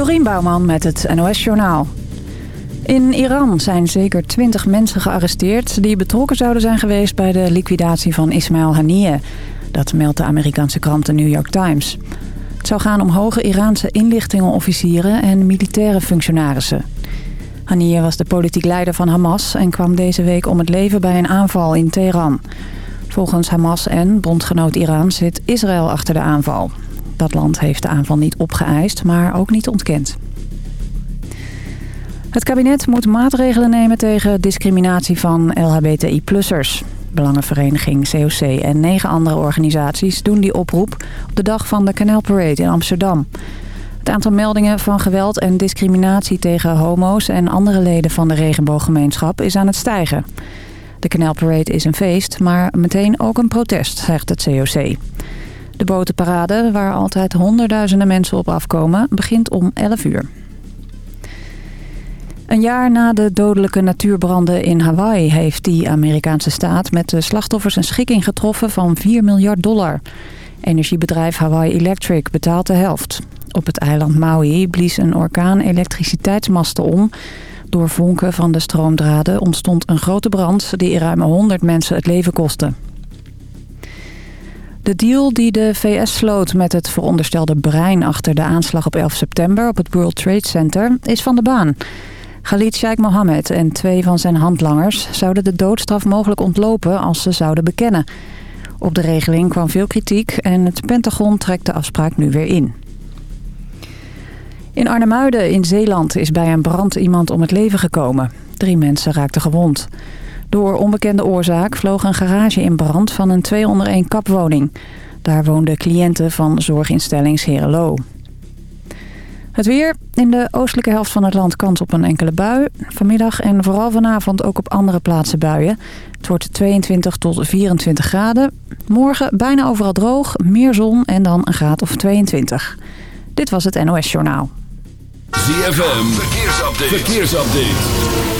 Dorien Bouwman met het NOS Journaal. In Iran zijn zeker 20 mensen gearresteerd... die betrokken zouden zijn geweest bij de liquidatie van Ismail Haniyeh. Dat meldt de Amerikaanse krant The New York Times. Het zou gaan om hoge Iraanse inlichtingenofficieren en militaire functionarissen. Haniyeh was de politiek leider van Hamas... en kwam deze week om het leven bij een aanval in Teheran. Volgens Hamas en bondgenoot Iran zit Israël achter de aanval. Dat land heeft de aanval niet opgeëist, maar ook niet ontkend. Het kabinet moet maatregelen nemen tegen discriminatie van LHBTI-plussers. Belangenvereniging COC en negen andere organisaties doen die oproep op de dag van de Canal Parade in Amsterdam. Het aantal meldingen van geweld en discriminatie tegen homo's en andere leden van de regenbooggemeenschap is aan het stijgen. De Canal Parade is een feest, maar meteen ook een protest, zegt het COC. De botenparade, waar altijd honderdduizenden mensen op afkomen, begint om 11 uur. Een jaar na de dodelijke natuurbranden in Hawaii heeft die Amerikaanse staat met de slachtoffers een schikking getroffen van 4 miljard dollar. Energiebedrijf Hawaii Electric betaalt de helft. Op het eiland Maui blies een orkaan elektriciteitsmasten om. Door vonken van de stroomdraden ontstond een grote brand die ruim 100 mensen het leven kostte. De deal die de VS sloot met het veronderstelde brein achter de aanslag op 11 september op het World Trade Center is van de baan. Khalid Sheikh Mohammed en twee van zijn handlangers zouden de doodstraf mogelijk ontlopen als ze zouden bekennen. Op de regeling kwam veel kritiek en het Pentagon trekt de afspraak nu weer in. In Arnhemuiden in Zeeland is bij een brand iemand om het leven gekomen. Drie mensen raakten gewond. Door onbekende oorzaak vloog een garage in brand van een 2 onder 1 kapwoning. Daar woonden cliënten van zorginstelling Herelo. Het weer. In de oostelijke helft van het land kans op een enkele bui. Vanmiddag en vooral vanavond ook op andere plaatsen buien. Het wordt 22 tot 24 graden. Morgen bijna overal droog, meer zon en dan een graad of 22. Dit was het NOS Journaal. ZFM. Verkeersupdate. Verkeersupdate.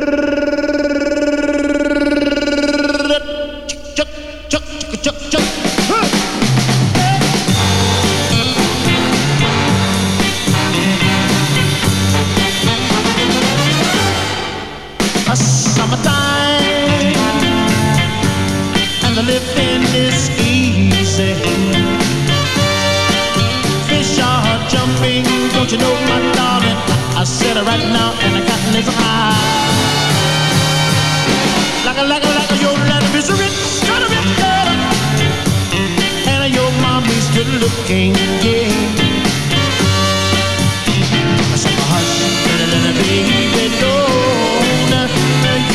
It right now, and the cotton is high. Like a, like a, like a, your daddy is a rich, kind of rich girl, and your mommy's good looking, yeah. So hush, little, baby, don't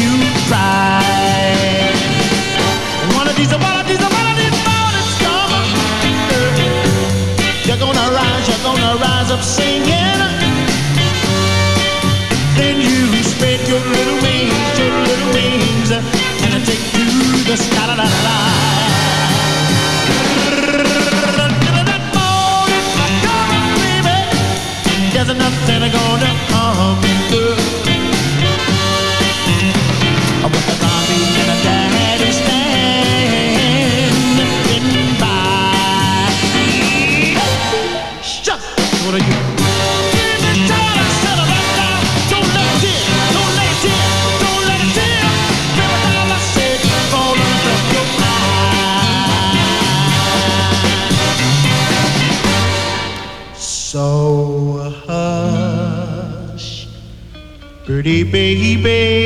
you cry. One of these, one of these, one of these mornings. You're gonna rise, you're gonna rise up singing. There's nothing gonna harm you. With baby.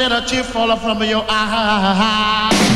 little tear falling from your eye.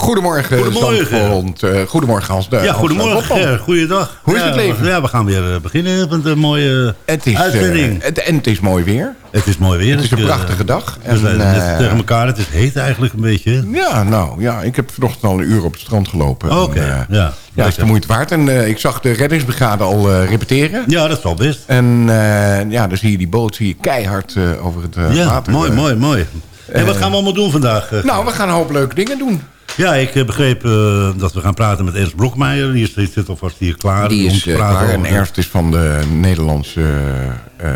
Goedemorgen, Goedemorgen. Zandvoort. Eh, goedemorgen, Hans. de- Ja, goedemorgen. Ger. Goeiedag. Hoe is Ja, het leven? Ja, we gaan weer eh, beginnen met een mooie Het is, eh, uitzending. het, en het is mooi weer. het is mooi weer. Het is een eh, prachtige dag. We zijn En, net eh, tegen elkaar. Het is heet eigenlijk een beetje. ja, nou, ja, ik heb vanochtend al een uur op het strand gelopen. Oké, eh, ja. Ja, is de moeite waard. En eh, ik zag de reddingsbrigade al eh, repeteren. Ja, dat zal best. En eh, ja, dan zie je die boot zie je keihard eh, over het eh, Ja, water. mooi, eh. mooi, mooi. En wat eh, gaan we allemaal doen vandaag? eh? Nou, we gaan een hoop leuke dingen doen. Ja, ik eh, begreep eh, dat we gaan praten met Ernst Blokmeijer. Die, is, die zit alvast hier klaar Die om is te praten klaar. En. Ernst is van de Nederlandse... eh,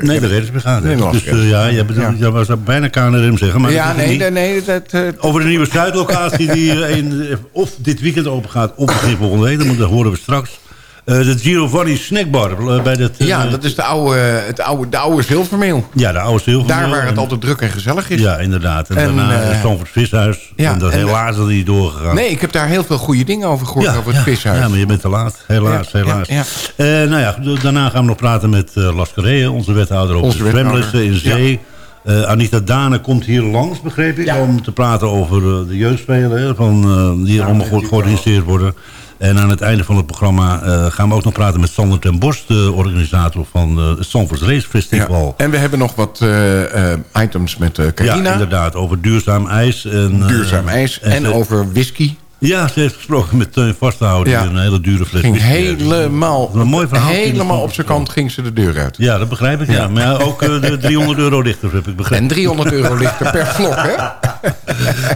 Nee, de reddingsbrigade. Nederlandse Dus ja, jij bedoelt, Ja. jij was bijna KNRM zeggen. Maar ja, nee, niet. nee, dat... Over de nieuwe Zuidlocatie die in, of dit weekend open gaat of begin volgende week. Dat horen we straks. Eh, de Giovanni Snackbar eh, bij dat... eh, ja, dat is de oude, het oude, de oude zilvermeel. Ja, de oude zilver. Daar waar het altijd druk en gezellig is. Ja, inderdaad. En, En, daarna eh, uh, Stamford Vishuis. ja, en dat en, helaas dat niet doorgegaan. Nee, ik heb daar heel veel goede dingen over gehoord, over het ja, vishuis. Ja, maar je bent te laat. Helaas, Ja, helaas. ja, Eh, nou ja, daarna gaan we nog praten met uh, Lascareë, onze wethouder op Onze de zwemlessen in zee. Eh, Anita Dane komt hier langs, begreep ik, om te praten over eh, de jeugdspelen van, eh, die allemaal ge- georganiseerd worden. En aan het einde van het programma eh, gaan we ook nog praten met Sander ten Borst, de organisator van eh, het Sanford Race Ja. Festival. En we hebben nog wat eh, items met eh Ja, Carina. inderdaad, over duurzaam ijs. En, duurzaam ijs. En, over whisky. Ja, ze heeft gesproken met Teun Vasthouden, Ja. een hele dure fles Ging helemaal, Een mooi verhaal. helemaal op zijn kant ging ze de deur uit. Ja, dat begrijp ik. Ja. Maar ja, ook eh, de 300 euro lichter heb ik begrepen. En 300 euro lichter per vlog, hè?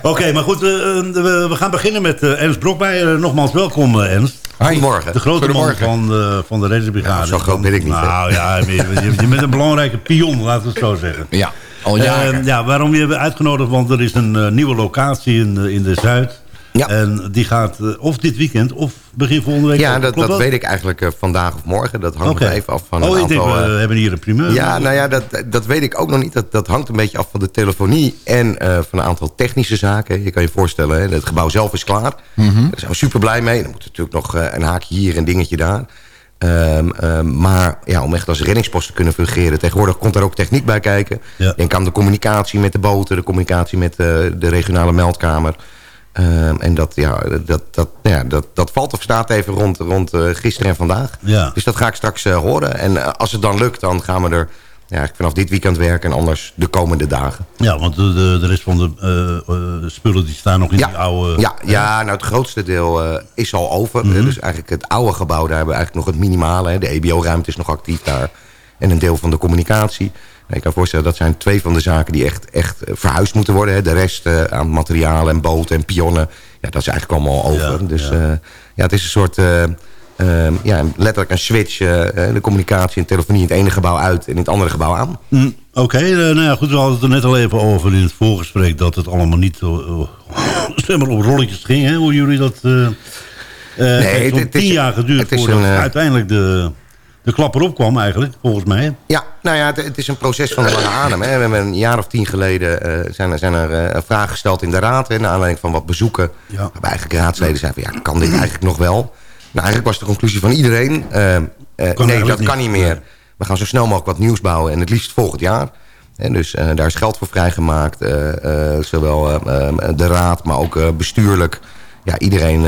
Oké, maar goed, eh, eh, we, we gaan beginnen met eh, Ernst Brokmeijer. Nogmaals welkom, eh, Ernst. Goedemorgen. De grote man van de, van de reddingsbrigade. Nou, zo groot ben ik niet. Nou ja, je, bent een belangrijke pion, laten we het zo zeggen. Ja, al jaren. Eh, ja, waarom je hebben uitgenodigd? Want er is een eh, nieuwe locatie in, eh, in de Zuid. Ja. En die gaat eh, of dit weekend of begin volgende week. Ja, dat, dat weet ik eigenlijk eh, vandaag of morgen. Dat hangt nog even af van oh, een ik denk, aantal... we eh, hebben hier een primeur. ja, nou ja, dat, dat weet ik ook nog niet. Dat, dat hangt een beetje af van de telefonie en van een aantal technische zaken. Je kan je voorstellen, hè, het gebouw zelf is klaar. Mhm. Daar zijn we super blij mee. Dan moet natuurlijk nog een haakje hier en een dingetje daar. Ehm, ehm, maar ja, om echt als reddingspost te kunnen fungeren... tegenwoordig komt er ook techniek bij kijken. Ja. Denk aan de communicatie met de boten... de communicatie met de regionale meldkamer... Ehm, en dat, ja, dat, dat, nou ja, dat, dat valt of staat even rond, rond eh, gisteren en vandaag. Ja. Dus dat ga ik straks eh, horen. En eh, als het dan lukt, dan gaan we er ja, vanaf dit weekend werken... en anders de komende dagen. Ja, want de, de, de rest van de spullen die staan nog in die oude... ja, ja, nou het grootste deel is al over. Mhm. Dus eigenlijk het oude gebouw, daar hebben we eigenlijk nog het minimale. Hè. De EBO-ruimte is nog actief daar. En een deel van de communicatie. Ik kan voorstellen, dat zijn twee van de zaken die echt, echt eh, verhuisd moeten worden. Hè. De rest eh, aan materialen en boten en pionnen, ja, dat is eigenlijk allemaal over. Ja, dus ja. ja. ja, het is een soort... eh, eh, ja, letterlijk een switch. eh, eh, de communicatie en telefonie in het ene gebouw uit en in het andere gebouw aan. Hm, Oké, eh, nou ja, goed, we hadden het er net al even over in het voorgesprek... dat het allemaal niet eh, eh, zeg maar op rolletjes ging, hè, hoe jullie dat... eh eh, het heeft tien jaar geduurd voordat een, eh, uiteindelijk de, de klap erop kwam eigenlijk, volgens mij. Ja, nou ja, het, het is een proces van lange adem. Hè. We hebben een jaar of tien geleden eh, zijn er, zijn er eh, vragen gesteld in de raad. Hè, naar aanleiding van wat bezoeken. Ja. Waarbij eigenlijk raadsleden zeiden van, ja, kan dit eigenlijk nog wel? Nou, eigenlijk was de conclusie van iedereen... eh, nee, dat niet. kan niet meer. We gaan zo snel mogelijk wat nieuws bouwen. En het liefst volgend jaar. En dus daar is geld voor vrijgemaakt. zowel de raad, maar ook bestuurlijk. Ja, iedereen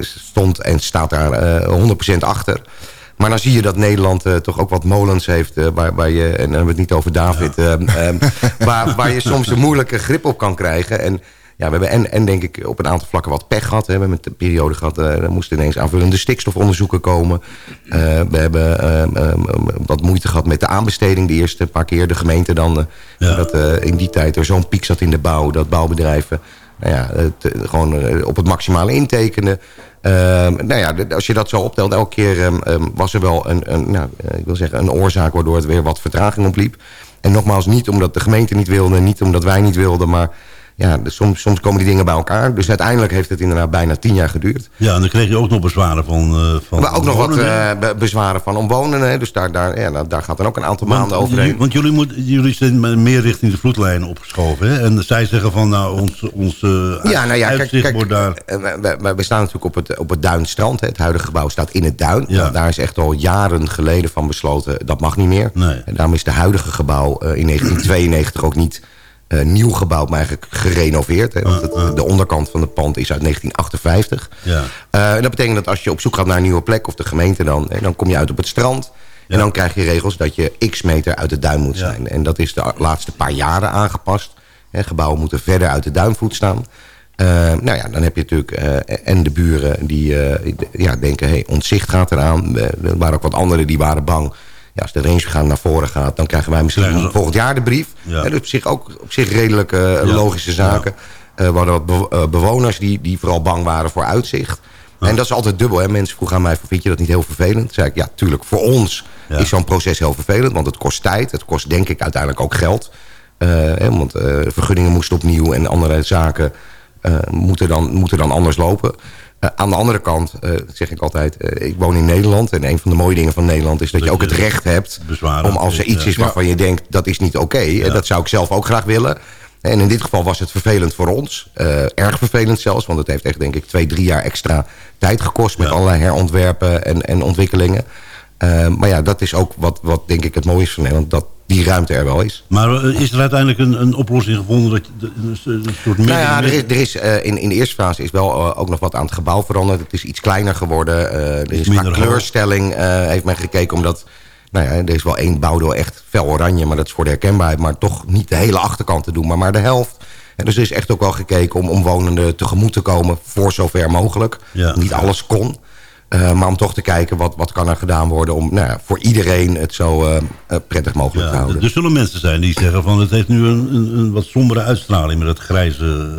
stond en staat daar eh 100% achter. Maar dan zie je dat Nederland eh, toch ook wat molens heeft... eh, waar, waar je, en dan hebben we het niet over David... ehm, ehm, waar, waar je soms een moeilijke grip op kan krijgen. En ja, we hebben en, en denk ik op een aantal vlakken wat pech gehad. Hè. We hebben een periode gehad, eh, er moesten ineens aanvullende stikstofonderzoeken komen. We hebben ehm, wat moeite gehad met de aanbesteding de eerste paar keer. De gemeente dan, Ja. dat in die tijd er zo'n piek zat in de bouw... dat bouwbedrijven nou ja, het, gewoon op het maximale intekenen. Ehm, nou ja, als je dat zo optelt, elke keer ehm, ehm, was er wel een, een, nou, eh, ik wil zeggen, een oorzaak waardoor het weer wat vertraging opliep. En nogmaals, niet omdat de gemeente niet wilde, niet omdat wij niet wilden, maar ja, dus soms, soms komen die dingen bij elkaar. Dus uiteindelijk heeft het inderdaad bijna tien jaar geduurd. Ja, en dan kreeg je ook nog bezwaren van... eh van Maar ook nog wat eh, be- bezwaren van omwonenden. hè. Dus daar, daar, ja, nou, daar gaat dan ook een aantal maanden overheen. jullie- want jullie, moet, jullie zijn meer richting de vloedlijnen opgeschoven. Hè? En zij zeggen van, nou, ons, ons eh, Ja, nou ja, kijk, uitzicht kijk daar... we, we- staan natuurlijk op het, op het Duinstrand. Hè. Het huidige gebouw staat in het Duin. Ja. Nou, daar is echt al jaren geleden van besloten, dat mag niet meer. Nee. En daarom is de huidige gebouw in 1992 ook niet nieuw gebouwd, maar eigenlijk gerenoveerd. Hè. Want het- de onderkant van het pand is uit 1958. Ja. Eh, en dat betekent dat als je op zoek gaat naar een nieuwe plek, of de gemeente dan, hè, dan kom je uit op het strand. En dan krijg je regels dat je x meter uit de duin moet Ja. zijn. En dat is de laatste paar jaren aangepast. Hè, gebouwen moeten verder uit de duinvoet staan. Eh, nou ja, dan heb je natuurlijk eh, en de buren die eh, ja, denken, hey, ontzicht gaat eraan. Eh, er waren ook wat anderen die waren bang. Ja, als de rangegaan naar voren gaat, dan krijgen wij misschien Krijgen ze- volgend jaar de brief. Ja. Hè, dus op zich ook op zich redelijk eh, logische zaken. Eh, we hadden wat eh, bewoners die, die vooral bang waren voor uitzicht. En dat is altijd dubbel. Hè? Mensen vroegen aan mij, vind je dat niet heel vervelend? Toen zei ik, ja, tuurlijk, voor ons Ja. is zo'n proces heel vervelend. Want het kost tijd. Het kost denk ik uiteindelijk ook geld. Eh, hè, want eh, vergunningen moesten opnieuw en andere zaken eh, moeten, dan, moeten dan anders lopen. Eh, aan de andere kant eh, zeg ik altijd, eh, ik woon in Nederland. En een van de mooie dingen van Nederland is dat, je ook het recht hebt... bezwaren om als er iets is waarvan je denkt, dat is niet oké. Dat zou ik zelf ook graag willen. En in dit geval was het vervelend voor ons. Eh, erg vervelend zelfs, want het heeft echt denk ik twee, drie jaar extra tijd gekost... met Ja. allerlei herontwerpen en, en ontwikkelingen. Maar ja, dat is ook wat, wat denk ik het mooie is van Nederland... dat die ruimte er wel is. Maar eh, is er uiteindelijk een, een oplossing gevonden? Dat je, een, een soort Nou ja, er is, er is, eh, in, in de eerste fase is wel eh, ook nog wat aan het gebouw veranderd. Het is iets kleiner geworden. Eh, er is qua hoog. kleurstelling heeft men gekeken omdat... Nou ja, er is wel één bouwdeel echt fel oranje, maar dat is voor de herkenbaarheid. Maar toch niet de hele achterkant te doen, maar maar de helft. En dus er is echt ook wel gekeken om omwonenden tegemoet te komen... voor zover mogelijk. Ja. Niet alles kon. Eh, maar om toch te kijken wat, wat kan er gedaan worden... om nou ja, voor iedereen het zo eh, eh, prettig mogelijk te houden. er zullen mensen zijn die zeggen van het heeft nu een, een, een wat sombere uitstraling met het grijze.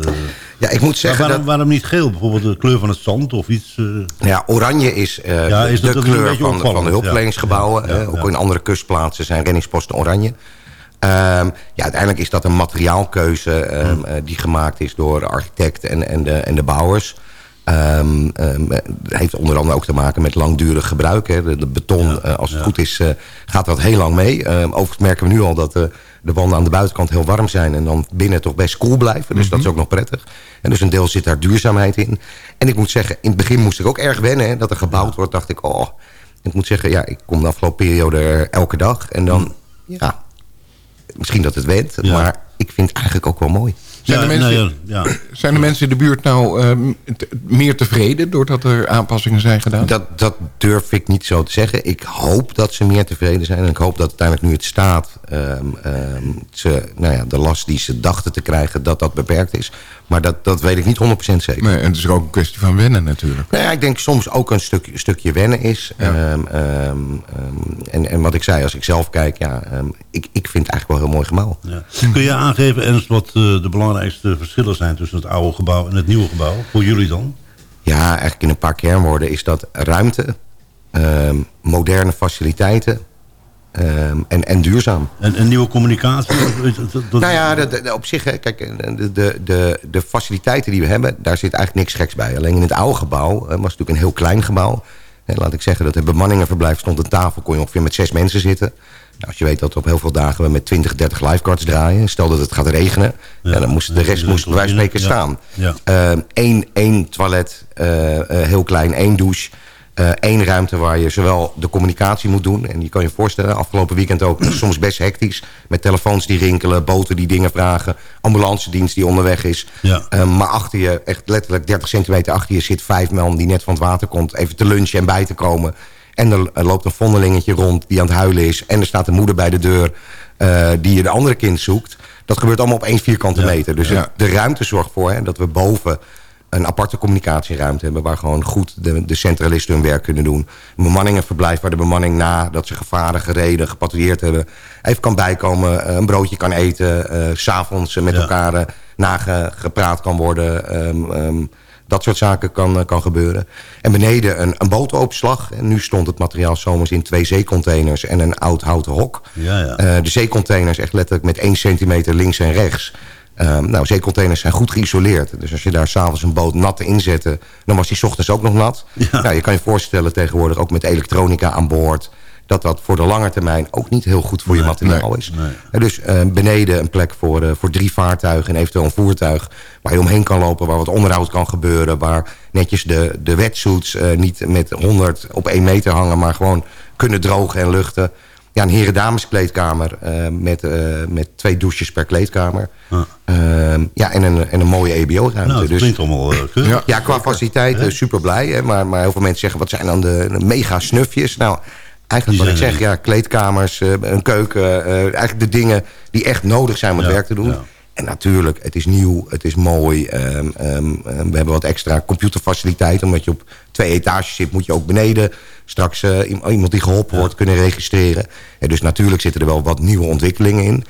ja, ik moet zeggen waarom, dat... waarom niet geel? Bijvoorbeeld de kleur van het zand of iets. Ja, oranje is, Ja, is de, kleur van, de hulpverleningsgebouwen. ja. Ook in andere kustplaatsen zijn reddingsposten oranje. Ehm, ja, uiteindelijk is dat een materiaalkeuze ehm, eh, die gemaakt is door de architect en, en, de, en de bouwers. Het heeft onder andere ook te maken met langdurig gebruik. Hè. De, de beton, eh, als het goed is, eh, gaat dat heel lang mee. Ehm, overigens merken we nu al dat de wanden aan de buitenkant heel warm zijn... en dan binnen toch best koel blijven. Dus dat is ook nog prettig. En dus een deel zit daar duurzaamheid in. En ik moet zeggen, in het begin moest ik ook erg wennen... Hè, dat er gebouwd wordt, dacht ik... oh, ik moet zeggen, ja, ik kom de afgelopen periode er elke dag. En dan, ja, misschien dat het went. Ja. Maar ik vind het eigenlijk ook wel mooi. Zijn, Ja, de mensen, nou ja, ja. zijn de mensen in de buurt nou eh, t- meer tevreden... doordat er aanpassingen zijn gedaan? Dat, dat durf ik niet zo te zeggen. Ik hoop dat ze meer tevreden zijn. En ik hoop dat uiteindelijk nu het staat... ehm, ehm, ze, nou ja, de last die ze dachten te krijgen, dat dat beperkt is. Maar dat, dat weet ik niet 100% zeker. Nee, en het is ook een kwestie van wennen natuurlijk. Nou ja, ik denk soms ook een stuk, stukje wennen is. Ja. Ehm, ehm, ehm, en, en wat ik zei, als ik zelf kijk... Ja, ik, ik vind het eigenlijk wel een heel mooi gebouw. Ja. Kun je aangeven, Ernst, wat eh, de belangrijkste verschillen zijn tussen het oude gebouw en het nieuwe gebouw? Voor jullie dan? Ja, eigenlijk in een paar kernwoorden is dat ruimte... ehm, moderne faciliteiten ehm, en, en duurzaam. En, en nieuwe communicatie? Dat- dat- dat- Nou ja, de, de- op zich, hè, kijk, de, de, de, de faciliteiten die we hebben, daar zit eigenlijk niks geks bij. Alleen in het oude gebouw, was natuurlijk een heel klein gebouw. Laat ik zeggen dat het bemanningenverblijf stond een tafel, kon je ongeveer met zes mensen zitten. Nou, als je weet dat op heel veel dagen we met 20, 30 lifeguards draaien. Stel dat het gaat regenen, Ja, ja, dan moest de rest moest bij wijze van spreken ja, staan. ja. Eén één, één toilet, eh, eh, heel klein, één douche. Eh, één ruimte waar je zowel de communicatie moet doen... en je kan je voorstellen, afgelopen weekend ook soms best hectisch... met telefoons die rinkelen, boten die dingen vragen... ambulance dienst die onderweg is. Ja. Eh, maar achter je, echt letterlijk 30 centimeter achter je... zit vijf man die net van het water komt... even te lunchen en bij te komen... En er, loopt een vondelingetje rond die aan het huilen is. En er staat een moeder bij de deur eh, die je de andere kind zoekt. Dat gebeurt allemaal op één vierkante Ja. meter. Dus Ja. de ruimte zorgt voor hè, dat we boven een aparte communicatieruimte hebben... waar gewoon goed de, de centralisten hun werk kunnen doen. Een bemanningenverblijf waar de bemanning na dat ze gevaren, gereden, gepatrouilleerd hebben... even kan bijkomen, eh, een broodje kan eten... eh, s s'avonds met Ja. elkaar eh, nagepraat kan worden... ehm, ehm, dat soort zaken kan, eh, kan gebeuren. En beneden een, een bootopslag. En nu stond het materiaal zomers in twee zeecontainers en een oud houten hok. Ja, ja. Eh, de zeecontainers echt letterlijk met één centimeter links en rechts. Ehm, nou, zeecontainers zijn goed geïsoleerd. Dus als je daar s'avonds een boot nat in zette... dan was die 's ochtends ook nog nat. Nou, je kan je voorstellen tegenwoordig ook met elektronica aan boord... dat dat voor de lange termijn ook niet heel goed voor je materiaal is. En dus eh, beneden een plek voor, eh, voor drie vaartuigen... en eventueel een voertuig waar je omheen kan lopen... waar wat onderhoud kan gebeuren... waar netjes de, de wetsuits eh, niet met 100 op 1 meter hangen... maar gewoon kunnen drogen en luchten ja, een heren-dames-kleedkamer eh, met, eh, met twee douches per kleedkamer. Ehm, ja, en een, en een mooie EBO-ruimte. Nou, dat dus, klinkt allemaal uh, keurig. ja, qua faciliteiten super blij. Hè, maar, maar heel veel mensen zeggen, wat zijn dan de, de mega snufjes? Nou, eigenlijk Die wat ik zeg, ja, kleedkamers, eh, een keuken. eh, eigenlijk de dingen die echt nodig zijn om het Ja, werk te doen. ja. En natuurlijk, het is nieuw, het is mooi. ehm, ehm, ehm, we hebben wat extra computerfaciliteiten. Omdat je op twee etages zit, moet je ook beneden... straks eh, iem- iemand die geholpen wordt kunnen registreren. En dus natuurlijk zitten er wel wat nieuwe ontwikkelingen in.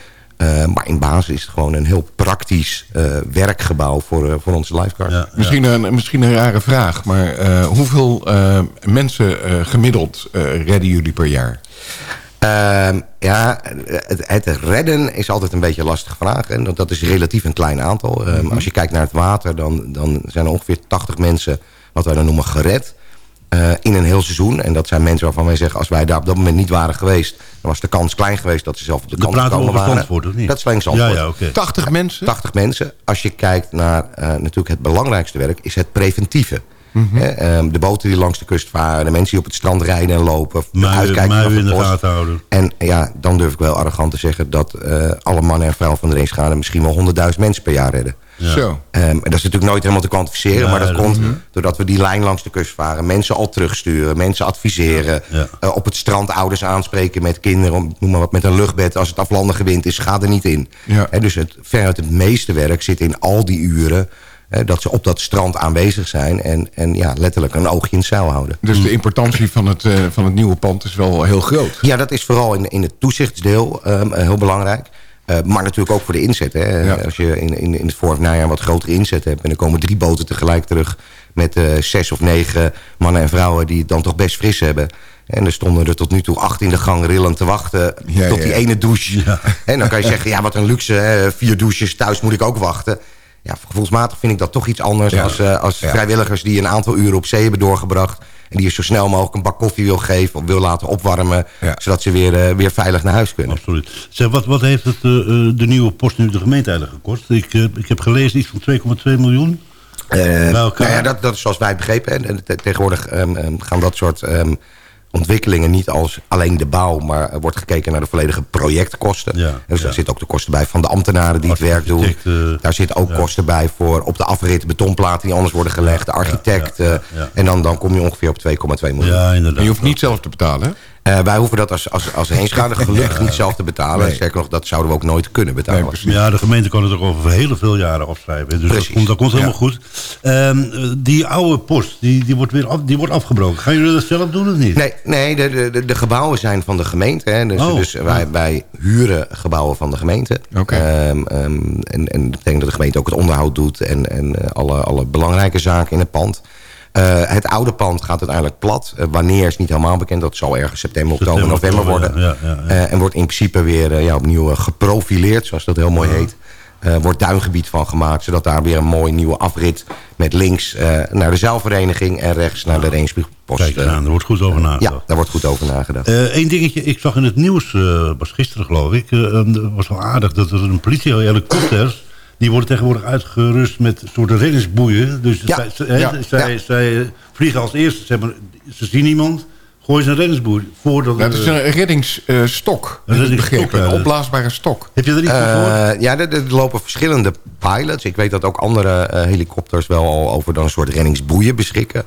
Maar in basis is het gewoon een heel praktisch eh, werkgebouw voor, eh, voor onze lifeguards. Ja, Misschien, een, misschien een rare vraag, maar hoeveel mensen gemiddeld redden jullie per jaar? Ehm, ja, het, het redden is altijd een beetje een lastige vraag. En dat, dat is relatief een klein aantal. Ehm, Als je kijkt naar het water, dan, dan zijn er ongeveer 80 mensen... wat wij dan noemen gered. eh, in een heel seizoen. En dat zijn mensen waarvan wij zeggen... als wij daar op dat moment niet waren geweest... dan was de kans klein geweest dat ze zelf op de kant gekomen over waren. Zandvoort, of niet? Dat is alleen Ja, Zandvoort. ja, oké. 80 mensen? 80 mensen. Als je kijkt naar eh, natuurlijk het belangrijkste werk... is het preventieve. Hè, ehm, de boten die langs de kust varen... de mensen die op het strand rijden en lopen... Uitkijken in de gaten houden. En ja, dan durf ik wel arrogant te zeggen... dat eh, alle mannen en vrouwen van de raceschade... misschien wel 100.000 mensen per jaar redden. Zo. Ehm, en dat is natuurlijk nooit helemaal te kwantificeren... Ja, maar dat dat- komt doordat we die lijn langs de kust varen... mensen al terugsturen, mensen adviseren... Ja. eh, op het strand ouders aanspreken met kinderen... om- noem maar wat, met een luchtbed. Als het aflandige wind is, ga er niet in. Dus het, veruit het meeste werk zit in al die uren... dat ze op dat strand aanwezig zijn... en, en ja, letterlijk een oogje in het zeil houden. Dus de importantie van het, eh, van het nieuwe pand is wel heel groot. Ja, dat is vooral in, in het toezichtsdeel ehm, eh, heel belangrijk. Eh, maar natuurlijk ook voor de inzet. Hè. Ja. Als je in, in, in het vorig najaar een wat grotere inzet hebt... en er komen drie boten tegelijk terug... met zes of negen mannen en vrouwen die het dan toch best fris hebben... En er stonden er tot nu toe acht in de gang rillend te wachten... Ja, tot ja. die ene douche. En dan kan je zeggen, ja, wat een luxe, hè, vier douches, thuis moet ik ook wachten. Ja, gevoelsmatig vind ik dat toch iets anders... Ja. als, eh, als Ja. vrijwilligers die een aantal uren op zee hebben doorgebracht... en die je zo snel mogelijk een bak koffie wil geven... of wil laten opwarmen... Ja. zodat ze weer, eh, weer veilig naar huis kunnen. Absoluut. Zeg, wat, wat heeft het, eh, de nieuwe post nu de gemeente eigenlijk gekost? Ik, ik heb gelezen iets van 2,2 miljoen. Bij elkaar. nou ja, dat, dat is zoals wij begrepen. hè. En te- tegenwoordig ehm, ehm, gaan dat soort ehm, ontwikkelingen niet als alleen de bouw... maar er wordt gekeken naar de volledige projectkosten. Ja, En dus daar ja. zitten ook de kosten bij van de ambtenaren die het werk doen. Eh, daar zitten ook ja. kosten bij voor op de afrit betonplaten... die anders worden gelegd, de architect. ja, ja, ja. En dan, dan kom je ongeveer op 2,2 miljoen. Ja, inderdaad. En je hoeft niet zelf te betalen, hè? Eh, wij hoeven dat als, als, als heenschade gelukkig niet zelf te betalen. Nee. Sterker nog, dat zouden we ook nooit kunnen betalen. Nee. Ja, de gemeente kan het ook over hele veel jaren afschrijven. Dus dat komt, dat komt helemaal Ja. goed. Ehm, eh, die oude post, die, die, wordt weer af, die wordt afgebroken. Gaan jullie dat zelf doen of niet? Nee, nee de, de, de, gebouwen zijn van de gemeente. Hè. Dus, Oh. dus wij, wij huren gebouwen van de gemeente. Oké. Ehm, ehm, en, en dat betekent dat de gemeente ook het onderhoud doet... en, en eh, alle, alle belangrijke zaken in het pand. Eh, het oude pand gaat uiteindelijk plat. Eh, wanneer is niet helemaal bekend. Dat zal ergens september, oktober, September, november worden. ja, ja, ja. Eh, en wordt in principe weer ja, opnieuw geprofileerd, zoals dat heel mooi heet. Wordt duingebied van gemaakt, zodat daar weer een mooi nieuwe afrit... met links naar de zeilvereniging en rechts naar de Reenspost. Kijk aan, er wordt goed over ja, nagedacht. daar wordt goed over nagedacht. Eén dingetje, ik zag in het nieuws, was gisteren geloof ik, eh, um, was wel aardig dat er een politiehelikopters, die worden tegenwoordig uitgerust met soorten reddingsboeien. Dus Ja, zij, zij, ja, zij, ja. zij, eh, vliegen als eerste, ze, hebben, ze zien iemand, gooien ze een reddingsboei. Voordat dat is een reddingsstok. Een Een reddingsstok. Een opblaasbare stok. heb je er iets van gehoord? Eh, ja, er, er lopen verschillende pilots. Ik weet dat ook andere eh, helikopters wel al over dan een soort reddingsboeien beschikken.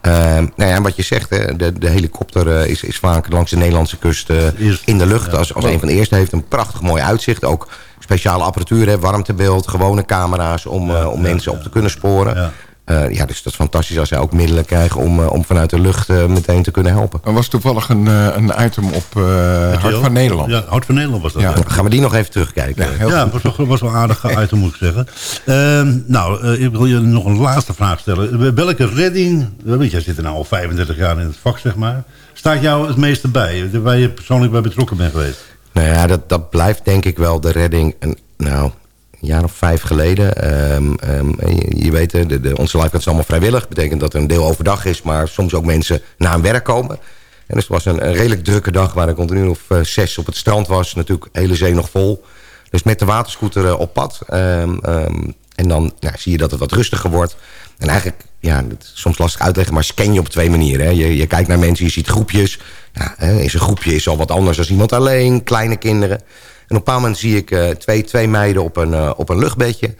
Eh, nou ja, en wat je zegt, hè, de, de helikopter eh, is, is vaak langs de Nederlandse kust eh, Eerst, in de lucht. ja. Als, als een van de eerste heeft een prachtig mooi uitzicht. Ook speciale apparatuur, hè, warmtebeeld, gewone camera's om, eh, om ja, mensen ja. op te kunnen sporen. Ja. Eh, ja, dus dat is fantastisch als zij ook middelen krijgen om, eh, om vanuit de lucht meteen te kunnen helpen. Er was toevallig een, eh, een item op eh, Hart van Nederland. Ja, Hart van Nederland was dat. Ja. gaan we die nog even terugkijken. Ja, heel ja, goed. was wel, was wel een aardig item, moet ik zeggen. Ehm, nou, ik wil je nog een laatste vraag stellen. Welke redding, weet je, jij zit er nou al 35 jaar in het vak, zeg maar. Staat jou het meeste bij, waar je persoonlijk bij betrokken bent geweest? Nou ja, dat, dat blijft denk ik wel de redding. En, nou, een jaar of vijf geleden. Ehm, ehm, je, weet, de, de, onze lifeguard is allemaal vrijwillig. betekent dat er een deel overdag is, maar soms ook mensen na hun werk komen. En dus het was een, een redelijk drukke dag waar ik continu of eh, zes op het strand was. Natuurlijk hele zee nog vol. Dus met de waterscooter eh, op pad. Ehm, en dan ja, zie je dat het wat rustiger wordt. En eigenlijk, ja, is soms lastig uitleggen, maar scan je op twee manieren. Hè. Je, je kijkt naar mensen, je ziet groepjes. Ja, hè, is een groepje is al wat anders dan iemand alleen, kleine kinderen. En op een bepaald moment zie ik eh, twee, twee meiden op een, eh, op een luchtbedje.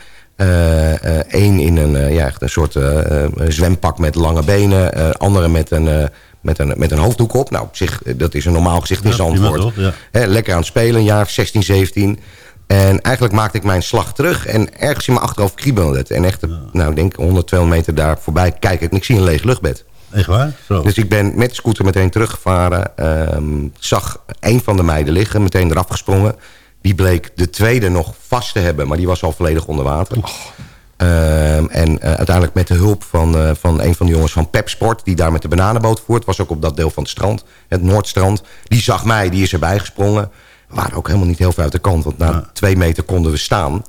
Eén in een, eh, ja, echt een soort eh, eh, zwempak met lange benen. eh, andere met een, eh, met, een, met een hoofddoek op. Nou, op zich, eh, dat is een normaal gezicht in Ja, Zandvoort. Hè, lekker aan het spelen, een jaar of 16, 17. En eigenlijk maakte ik mijn slag terug. En ergens in mijn achterhoofd kriebelde het. En echt, nou, ik denk 100, 200 meter daar voorbij kijk ik. En ik zie een leeg luchtbed. Echt waar? Zo. Dus ik ben met de scooter meteen teruggevaren. ehm, zag een van de meiden liggen, meteen eraf gesprongen. Die bleek de tweede nog vast te hebben, maar die was al volledig onder water. Ehm, en eh, uiteindelijk met de hulp van, eh, van een van de jongens van Pepsport... die daar met de bananenboot voert, was ook op dat deel van het strand, het Noordstrand. Die zag mij, die is erbij gesprongen. We waren ook helemaal niet heel ver uit de kant, want na twee meter konden we staan.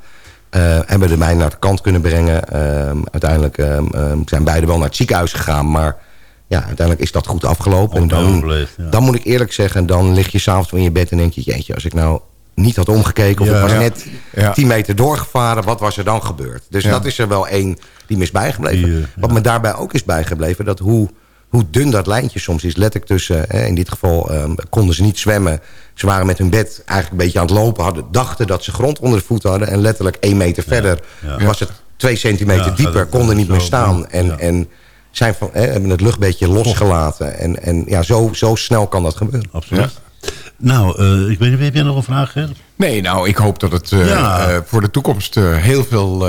Eh, hebben we de mij naar de kant kunnen brengen. Ehm, uiteindelijk ehm, ehm, zijn beide wel naar het ziekenhuis gegaan, maar... Ja, uiteindelijk is dat goed afgelopen. En dan, ja. dan moet ik eerlijk zeggen, dan lig je s'avonds in je bed en denk je... jeetje, als ik nou niet had omgekeken of Ja. ik was Ja. net Ja. 10 meter doorgevaren... wat was er dan gebeurd? Dus dat is er wel één die me is bijgebleven. Die, eh, Wat me daarbij ook is bijgebleven... dat hoe, hoe dun dat lijntje soms is. Let ik tussen, eh, in dit geval ehm, konden ze niet zwemmen. Ze waren met hun bed eigenlijk een beetje aan het lopen. Hadden, dachten dat ze grond onder de voeten hadden. En letterlijk één meter verder ja. was het twee centimeter Ja, dieper. Konden niet meer staan. En, en zijn van, hè, hebben het luchtbedje losgelaten. En, en ja, zo, zo snel kan dat gebeuren. Absoluut. Nou, eh, ik weet niet, heb jij nog een vraag, Ger? Nee, nou, ik hoop dat het eh, Ja. eh, voor de toekomst eh, heel veel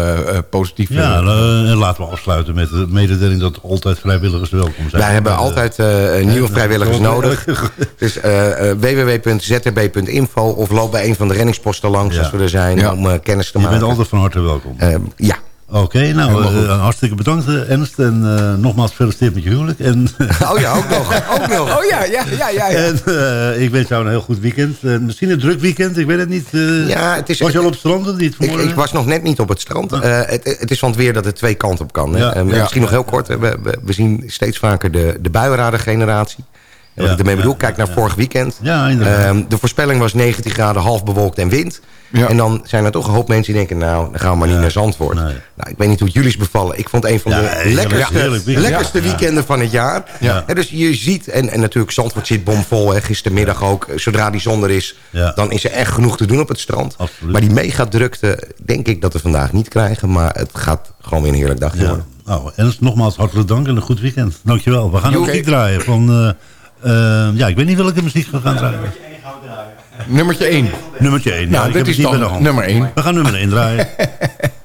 positieve... Ja, en laten we afsluiten met de mededeling dat altijd vrijwilligers welkom zijn. Wij hebben altijd nieuwe vrijwilligers nodig. Dus www.zrb.info of loop bij een van de renningsposten langs Ja. als we er zijn Ja. om kennis te Je maken. bent altijd van harte welkom. Ja, Oké, nou, goed. eh, hartstikke bedankt eh, Ernst. En eh, nogmaals gefeliciteerd met je huwelijk. En, oh ja, ook nog. Ook nog. Oh ja, ja, ja, ja. ja. en eh, ik wens jou een heel goed weekend. Eh, misschien een druk weekend, ik weet het niet. eh, Ja, het is- was je al op het strand of niet Ik, vanmorgen? ik was nog net niet op het strand. Eh, het, het is van het weer dat het twee kanten op kan. Hè. Ja. Eh, Ja. Misschien nog heel kort. We, we, we zien steeds vaker de, de buienradergeneratie. En wat Ja, ik ermee bedoel, kijk naar vorig weekend. Ja, inderdaad. Ehm, de voorspelling was 19 graden, half bewolkt en wind. Ja. En dan zijn er toch een hoop mensen die denken... nou, dan gaan we maar niet naar Zandvoort. Nee. Nou, ik weet niet hoe het jullie is bevallen. Ik vond een van de lekkerste, weekenden van het jaar. Dus je ziet, en, en natuurlijk Zandvoort zit bomvol. Hè, gistermiddag ook. Zodra die zon er is, dan is er echt genoeg te doen op het strand. Absoluut. Maar die megadrukte denk ik dat we vandaag niet krijgen. Maar het gaat gewoon weer een heerlijk dagje worden. Nou, Ernst, nogmaals hartelijk dank en een goed weekend. Dankjewel. We gaan ook muziek draaien van... eh, ja, ik weet niet welke muziek we gaan draaien. Nummertje 1. Nummertje 1. Nou, ik dit is dan nummer 1. We gaan nummer 1 draaien.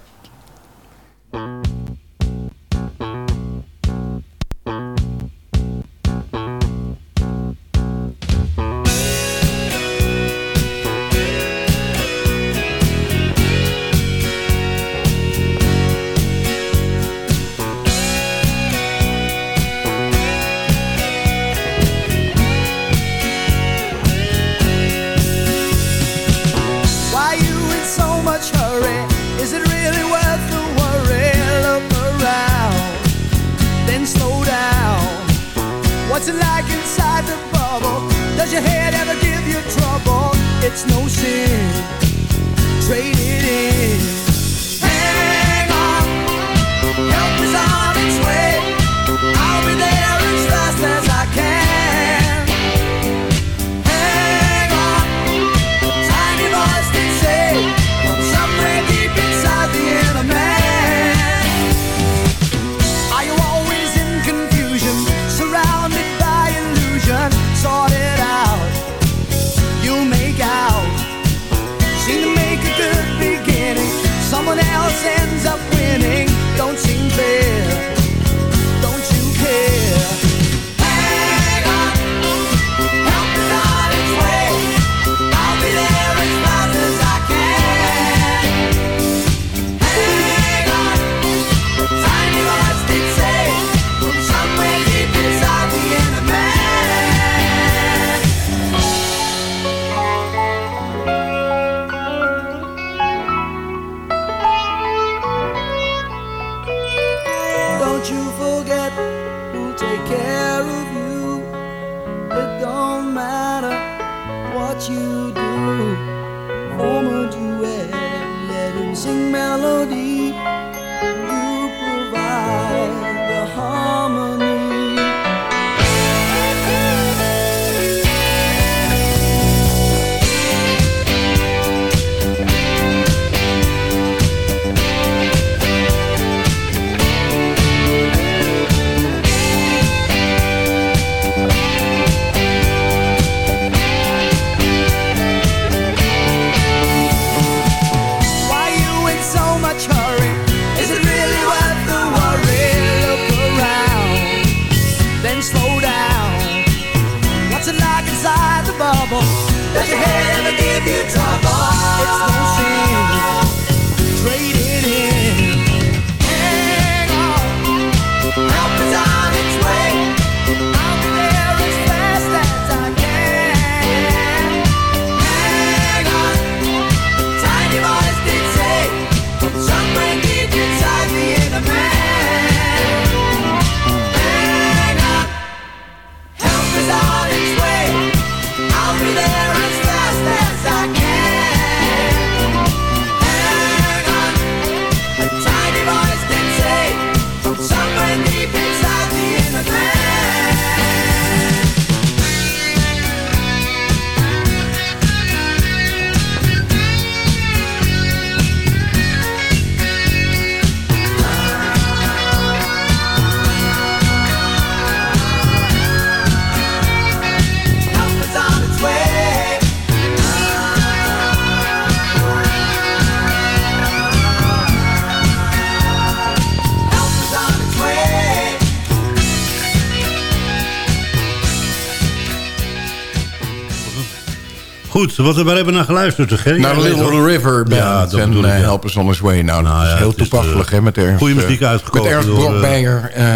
Goed, wat, waar hebben we naar geluisterd? Naar Little River Band Ja, dat en. Help Us On His Way. Nou, dat Nou is ja, heel toepasselijk, eh, met Ernst. Goede eh, muziek uitgekozen Met Ernst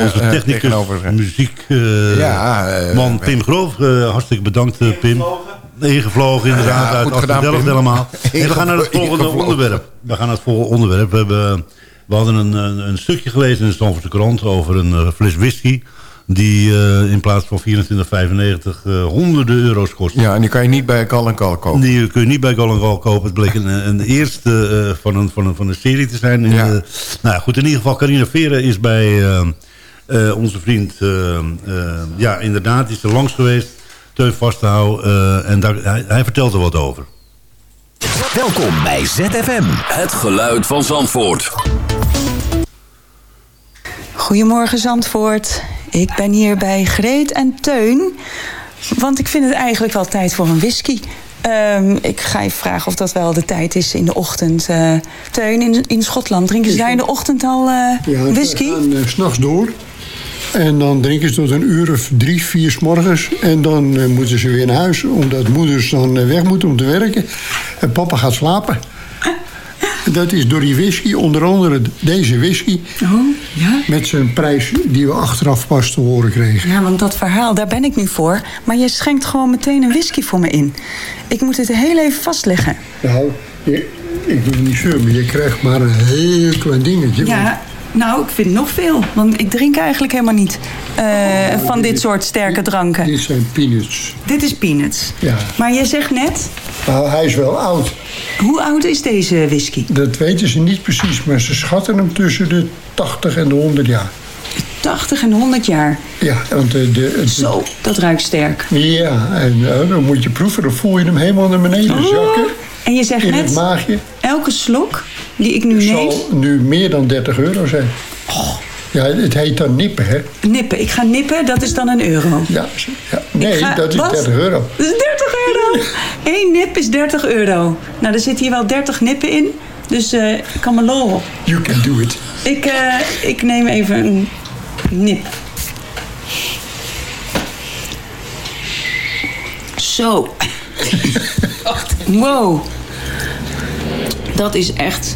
Onze technicus, eh. muziek, Ja, man Pim Groof. hartstikke bedankt, Pim. Ingevlogen, inderdaad, uit goed gedaan, Delft Pim. helemaal. En we gaan naar het volgende onderwerp. We gaan naar het volgende onderwerp. We, hebben, we hadden een, een, een stukje gelezen in de Stamfordse krant over een fles whisky... die eh, in plaats van 24,95 eh, honderden euro's kost. Ja, en die kan je niet bij Gal en Gal kopen. Die kun je niet bij Gal Gal kopen. Het bleek een, een eerste eh, van, een, van, een, van een serie te zijn. In Ja. de- nou ja, goed, in ieder geval, Carina Veren is bij eh, eh, onze vriend... ja, inderdaad, die is er langs geweest. Teun Vastehouw. eh, en daar, hij, hij vertelt er wat over. Welkom bij ZFM. Het geluid van Zandvoort. Goedemorgen Zandvoort. Ik ben hier bij Greet en Teun. Want ik vind het eigenlijk wel tijd voor een whisky. Ehm, ik ga even vragen of dat wel de tijd is in de ochtend. Eh, Teun, in, in Schotland drinken ze daar in de ochtend al eh, Ja, whisky? gaan uh, s'nachts door. En dan drinken ze tot een uur of drie, vier 's morgens. En dan eh, moeten ze weer naar huis, omdat moeders dan weg moeten om te werken. En papa gaat slapen. Dat is door die whisky, onder andere deze whisky... Oh, ja? met zijn prijs die we achteraf pas te horen kregen. Ja, want dat verhaal, daar ben ik nu voor. Maar je schenkt gewoon meteen een whisky voor me in. Ik moet het heel even vastleggen. Nou, ik wil niet zeuren, maar je krijgt maar een heel klein dingetje. Ja, nou, ik vind nog veel. Want ik drink eigenlijk helemaal niet eh, van dit soort sterke dranken. Dit zijn peanuts. Dit is peanuts. Ja. Maar je zegt net, Nou, hij is wel oud. hoe oud is deze whisky? Dat weten ze niet precies, maar ze schatten hem tussen de 80 en de 100 jaar. 80 en 100 jaar. Ja, want de, de, het- Zo, dat ruikt sterk. Ja, en eh, dan moet je proeven. Dan voel je hem helemaal naar beneden Oh, zakken. En je zegt net, maagje. elke slok die ik nu neem... zal nu meer dan 30 euro zijn. Ja, het heet dan nippen, hè? Nippen, ik ga nippen, dat is dan een euro. Ja, ja. nee, ga- dat is wat? 30 euro. Dat is 30 euro! Eén nip is 30 euro. Nou, er zitten hier wel 30 nippen in. Dus eh, ik kan me lol op. You can do it. Ik, eh, ik neem even een nip. Zo. wow. Dat is echt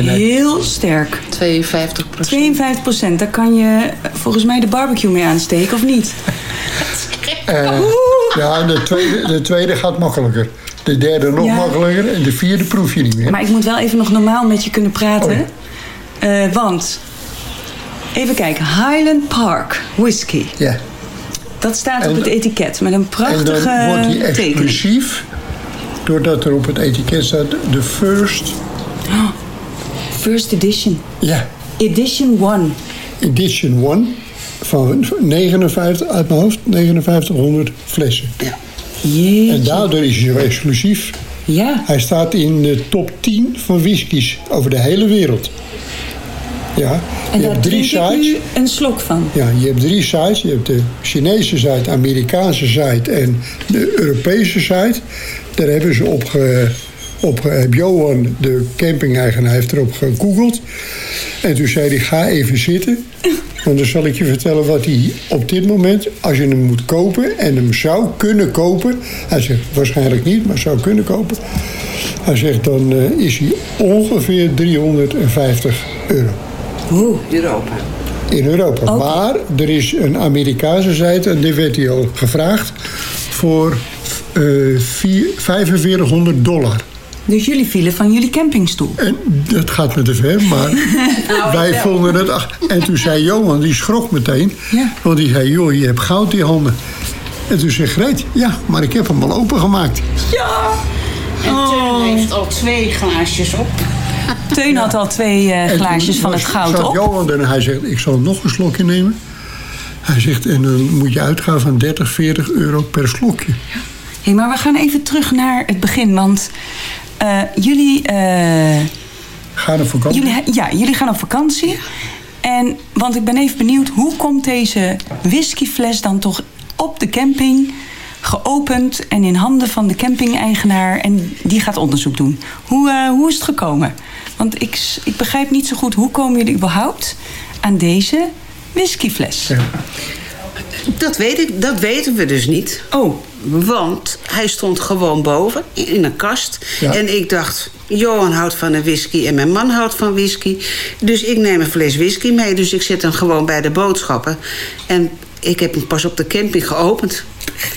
heel sterk. 52% 52 procent. Daar kan je volgens mij de barbecue mee aansteken, of niet? Eh, ja, de tweede, de tweede gaat makkelijker. De derde nog Ja. makkelijker. En de vierde proef je niet meer. Maar ik moet wel even nog normaal met je kunnen praten. Oh Eh, want Even kijken. Highland Park Whisky. Ja. Dat staat En op het etiket met een En prachtige dan wordt die tekening. exclusief, doordat er op het etiket staat de first, First edition. ja, Edition 1. edition 1 van 59, uit mijn hoofd, 5900 flessen. Jeetje. En daardoor is hij zo exclusief. Ja. Hij staat in de top 10 van whiskies over de hele wereld. Ja, En je daar hebt drie sites. nu een slok van. Ja, je hebt drie sites. Je hebt de Chinese site, Amerikaanse site en de Europese site. Daar hebben ze op, ge, op ge- heb Johan, de camping-eigenaar, heeft erop gegoogeld. En toen zei hij, ga even zitten. Want dan zal ik je vertellen wat hij op dit moment, als je hem moet kopen en hem zou kunnen kopen. Hij zegt waarschijnlijk niet, maar zou kunnen kopen. Hij zegt dan eh, is hij ongeveer 350 euro. Oeh. Europa. In Europa. Maar er is een Amerikaanse zijde, en die werd hij al gevraagd, voor eh, vier- 4500 dollar. Dus jullie vielen van jullie campingstoel. En dat gaat me te ver, maar Nou, wij vonden het... ach, En toen zei Johan, die schrok meteen. Ja. Want die zei, joh, je hebt goud in je handen. En toen zei Greet, ja, maar ik heb hem al opengemaakt. Ja. En Teun heeft al twee glaasjes op. Teun had al twee eh, glaasjes van het goud zat op. Johan en hij zegt, ik zal nog een slokje nemen. Hij zegt, en dan moet je uitgaan van 30, 40 euro per slokje. Hey, maar we gaan even terug naar het begin. Want jullie, eh, Ga naar vakantie. jullie, ja, jullie gaan op vakantie. En, want ik ben even benieuwd, hoe komt deze whiskyfles dan toch op de camping geopend en in handen van de camping-eigenaar en die gaat onderzoek doen? Hoe, eh, hoe is het gekomen? Want ik, ik begrijp niet zo goed, hoe komen jullie überhaupt aan deze whiskyfles? Dat, weet ik, dat weten we dus niet. Oh. Want hij stond gewoon boven in een kast. Ja. En ik dacht, Johan houdt van een whisky en mijn man houdt van whisky. Dus ik neem een fles whisky mee. Dus ik zet hem gewoon bij de boodschappen. En ik heb hem pas op de camping geopend.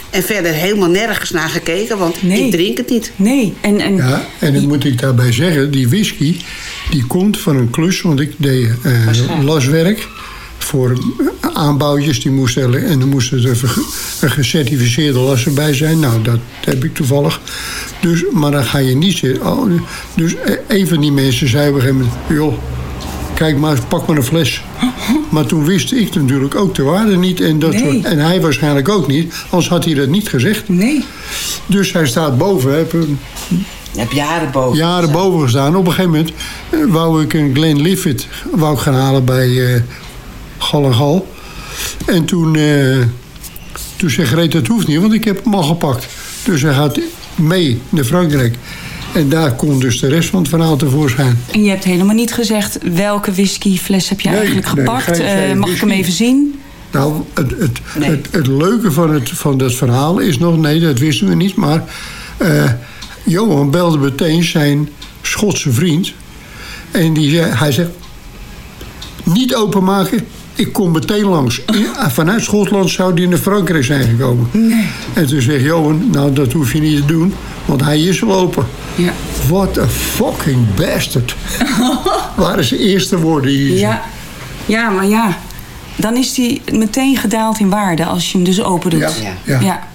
En verder helemaal nergens naar gekeken, want ik drink het niet. Nee, en... en... Ja, en dan moet ik daarbij zeggen, die whisky, die komt van een klus, want ik deed eh, laswerk voor aanbouwtjes die moesten en er moest er gecertificeerde las erbij zijn. Nou, dat heb ik toevallig. Dus, maar dan ga je niet zitten. Oh, dus een van die mensen zei op een gegeven moment, joh, kijk maar, pak maar een fles. Maar toen wist ik natuurlijk ook de waarde niet. En, dat Nee. soort, en hij waarschijnlijk ook niet, anders had hij dat niet gezegd. Nee. Dus hij staat boven. Heb een Je hebt jaren boven. jaren boven gestaan. Op een gegeven moment eh, wou ik een Glen Liffit wou ik gaan halen bij eh Gal en toen, eh, toen zei Greet, dat hoeft niet, want ik heb hem al gepakt. Dus hij gaat mee naar Frankrijk. En daar komt dus de rest van het verhaal tevoorschijn. En je hebt helemaal niet gezegd welke whiskyfles heb je Nee, eigenlijk nee, gepakt. geen- Eh, geen mag ik hem even zien? Nou, het, het, het, het leuke van, het, van dat verhaal is nog... Nee, dat wisten we niet, maar... eh, Johan belde meteen zijn Schotse vriend. En die zei, hij zegt... Niet openmaken, ik kom meteen langs. In- vanuit Schotland zou die naar Frankrijk zijn gekomen. En toen zegt Johan, nou dat hoef je niet te doen... want hij is al open. Ja. What a fucking bastard. Waren zijn eerste woorden die hij zei. Ja. ja, maar ja. Dan is die meteen gedaald in waarde als je hem dus open doet. Ja, ja.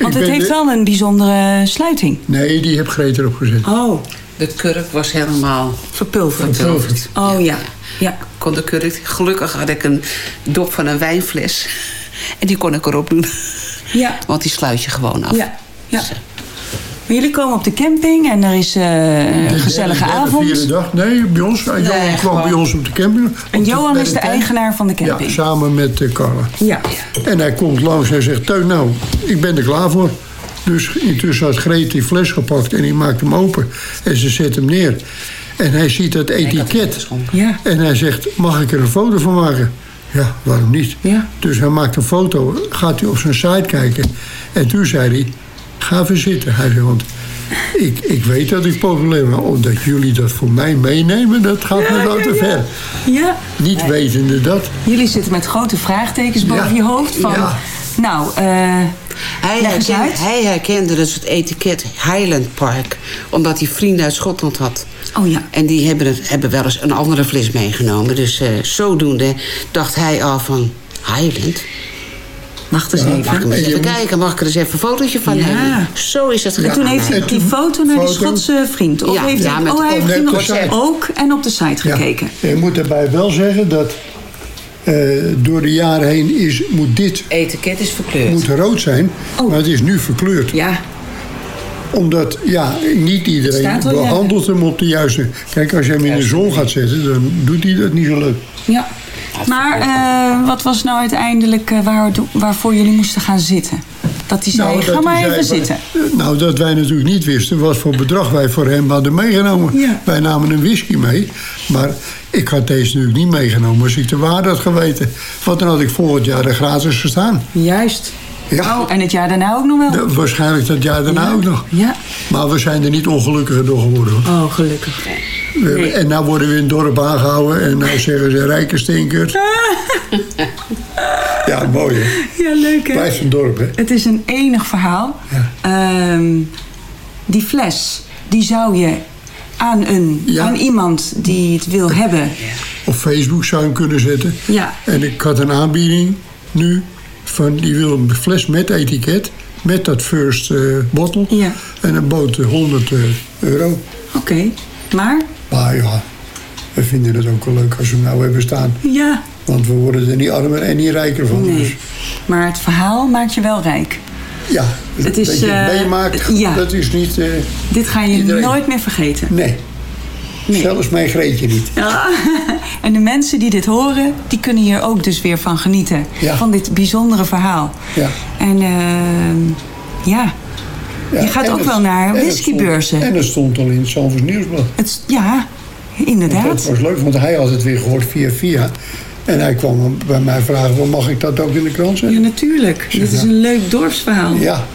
Want het heeft de- wel een bijzondere sluiting. Nee, die heb Greet erop gezet. Oh. De kurk was helemaal verpulverd. verpulverd. Oh ja. Ja. Kon de kurk, gelukkig had ik een dop van een wijnfles. En die kon ik erop doen. Ja. Want die sluit je gewoon af. Ja. ja. Maar jullie komen op de camping en er is eh, een gezellige avond. vierde dag. Nee, bij ons. Johan kwam bij ons op de camping. En Johan is de eigenaar van de Ja, camping. samen met eh, Carla. Ja. En hij komt langs en zegt... Teun, nou, ik ben er klaar voor. Dus intussen had Greet die fles gepakt en die maakt hem open. En ze zet hem neer. En hij ziet dat etiket. Ja. En hij zegt, mag ik er een foto van maken? Ja, waarom niet? Ja. Dus hij maakt een foto, gaat hij op zijn site kijken. En toen zei hij, ga even zitten. Hij zei, want ik, ik weet dat ik populair ben. Omdat jullie dat voor mij meenemen, dat gaat me wel te ver. Ja. Niet wetende dat. Jullie zitten met grote vraagtekens boven Ja. je hoofd. Van, Ja. Nou, eh Hij, herkende, uit. hij herkende dus het etiket Highland Park. Omdat hij vrienden uit Schotland had. Oh ja. En die hebben, het, hebben wel eens een andere fles meegenomen. Dus eh, zodoende dacht hij al van... Highland? Wacht eens Mag ik even. hem eens even kijken? Mag ik er eens even een fotootje van Ja. nemen? Zo is het En gedaan. toen heeft hij die foto naar die. Schotse vriend. Of Ja, heeft ja, hij, met- oh, hij heeft nog ook en op de site Ja. gekeken. Je moet daarbij wel zeggen dat eh, door de jaren heen is, moet dit etiket is verkleurd. moet rood zijn, maar het is nu verkleurd. Ja. Omdat ja, niet iedereen behandelt hem op de juiste... Kijk, als je hem in de zon gaat zetten, dan doet hij dat niet zo leuk. Ja. Maar eh, wat was nou uiteindelijk eh, waar, waarvoor jullie moesten gaan zitten? Dat hij zei, Nou, ga maar even zei zitten. Nou, dat wij natuurlijk niet wisten wat voor bedrag wij voor hem hadden meegenomen. Ja. Wij namen een whisky mee, maar ik had deze natuurlijk niet meegenomen als ik de waarde had geweten. Want dan had ik volgend jaar er gratis gestaan. Juist. Ja. Oh, en het jaar daarna ook nog wel? De- waarschijnlijk dat jaar daarna Ja. ook nog. Ja. Maar we zijn er niet ongelukkiger door geworden. hoor. Oh, gelukkig. Nee. En nou worden we in het dorp aangehouden en nou zeggen ze rijke stinkers. ja, mooi hè. Ja, leuk hè? Blijft een dorp hè. Het is een enig verhaal. Ehm, die fles, die zou je aan, een, aan iemand die het wil hebben. Op Facebook zou je hem kunnen zetten. Ja. En ik had een aanbieding nu van die wil een fles met etiket. Met dat first eh bottle. Ja. En een boot eh, 100 eh, euro. Oké, maar? Maar ja, we vinden het ook wel leuk als we hem nou hebben staan. Ja. Want we worden er niet armer en niet rijker van. Dus Nee. Maar het verhaal maakt je wel rijk. ja, Het is, dat je het eh, meemaakt, ja. dat is niet... eh, Dit ga je Iedereen. nooit meer vergeten. nee. Zelfs mijn Greetje niet. Ja. En de mensen die dit horen, die kunnen hier ook dus weer van genieten. Ja. Van dit bijzondere verhaal. Ja. En ehm, ja, Ja, je gaat ook het- wel naar whiskybeurzen. En het stond al in het Zalvers Nieuwsblad. Het, ja, Dat inderdaad. was leuk, want hij had het weer gehoord via via. En hij kwam bij mij vragen, "Wel, mag ik dat ook in de krant Ja, zetten? natuurlijk. Dit is een leuk dorpsverhaal. Ja,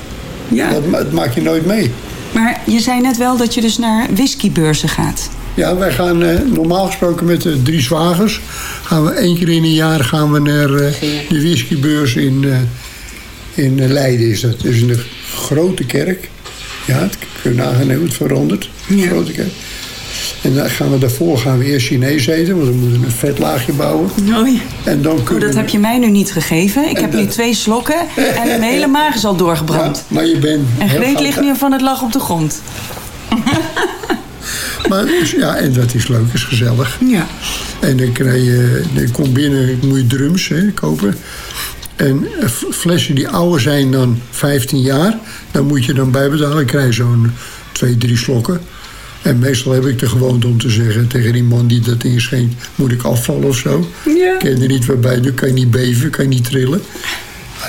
Ja. Dat, dat maak je nooit mee. Maar je zei net wel dat je dus naar whiskybeurzen gaat. Ja, wij gaan eh, normaal gesproken met de drie zwagers. Gaan we één keer in een jaar gaan we naar eh, de whiskybeurs in, eh, in eh, Leiden. Is dat. Dus in de grote kerk. Ja, het kun je nagaan hoe het verandert. Grote kerk. En dan gaan we daarvoor gaan we eerst Chinees eten, want we moeten een vetlaagje bouwen. Oei. En dan Oh, kunnen dat we- heb je mij nu niet gegeven. Ik heb nu dat- twee slokken en mijn hele maag is al doorgebrand. Maar je bent En Greet ligt nu van het lach op de grond. Maar dus, ja, en dat is leuk, is gezellig. Ja. En dan krijg je, dan komt binnen, moet je drums hè, kopen. En flessen die ouder zijn dan 15 jaar, dan moet je dan bijbetalen. Dan krijg zo'n twee, drie slokken. En meestal heb ik de gewoonte om te zeggen tegen die man die dat inschenkt, moet ik afvallen of zo. Ja. Ken je er niet waarbij doen, kan je niet beven, kan je niet trillen.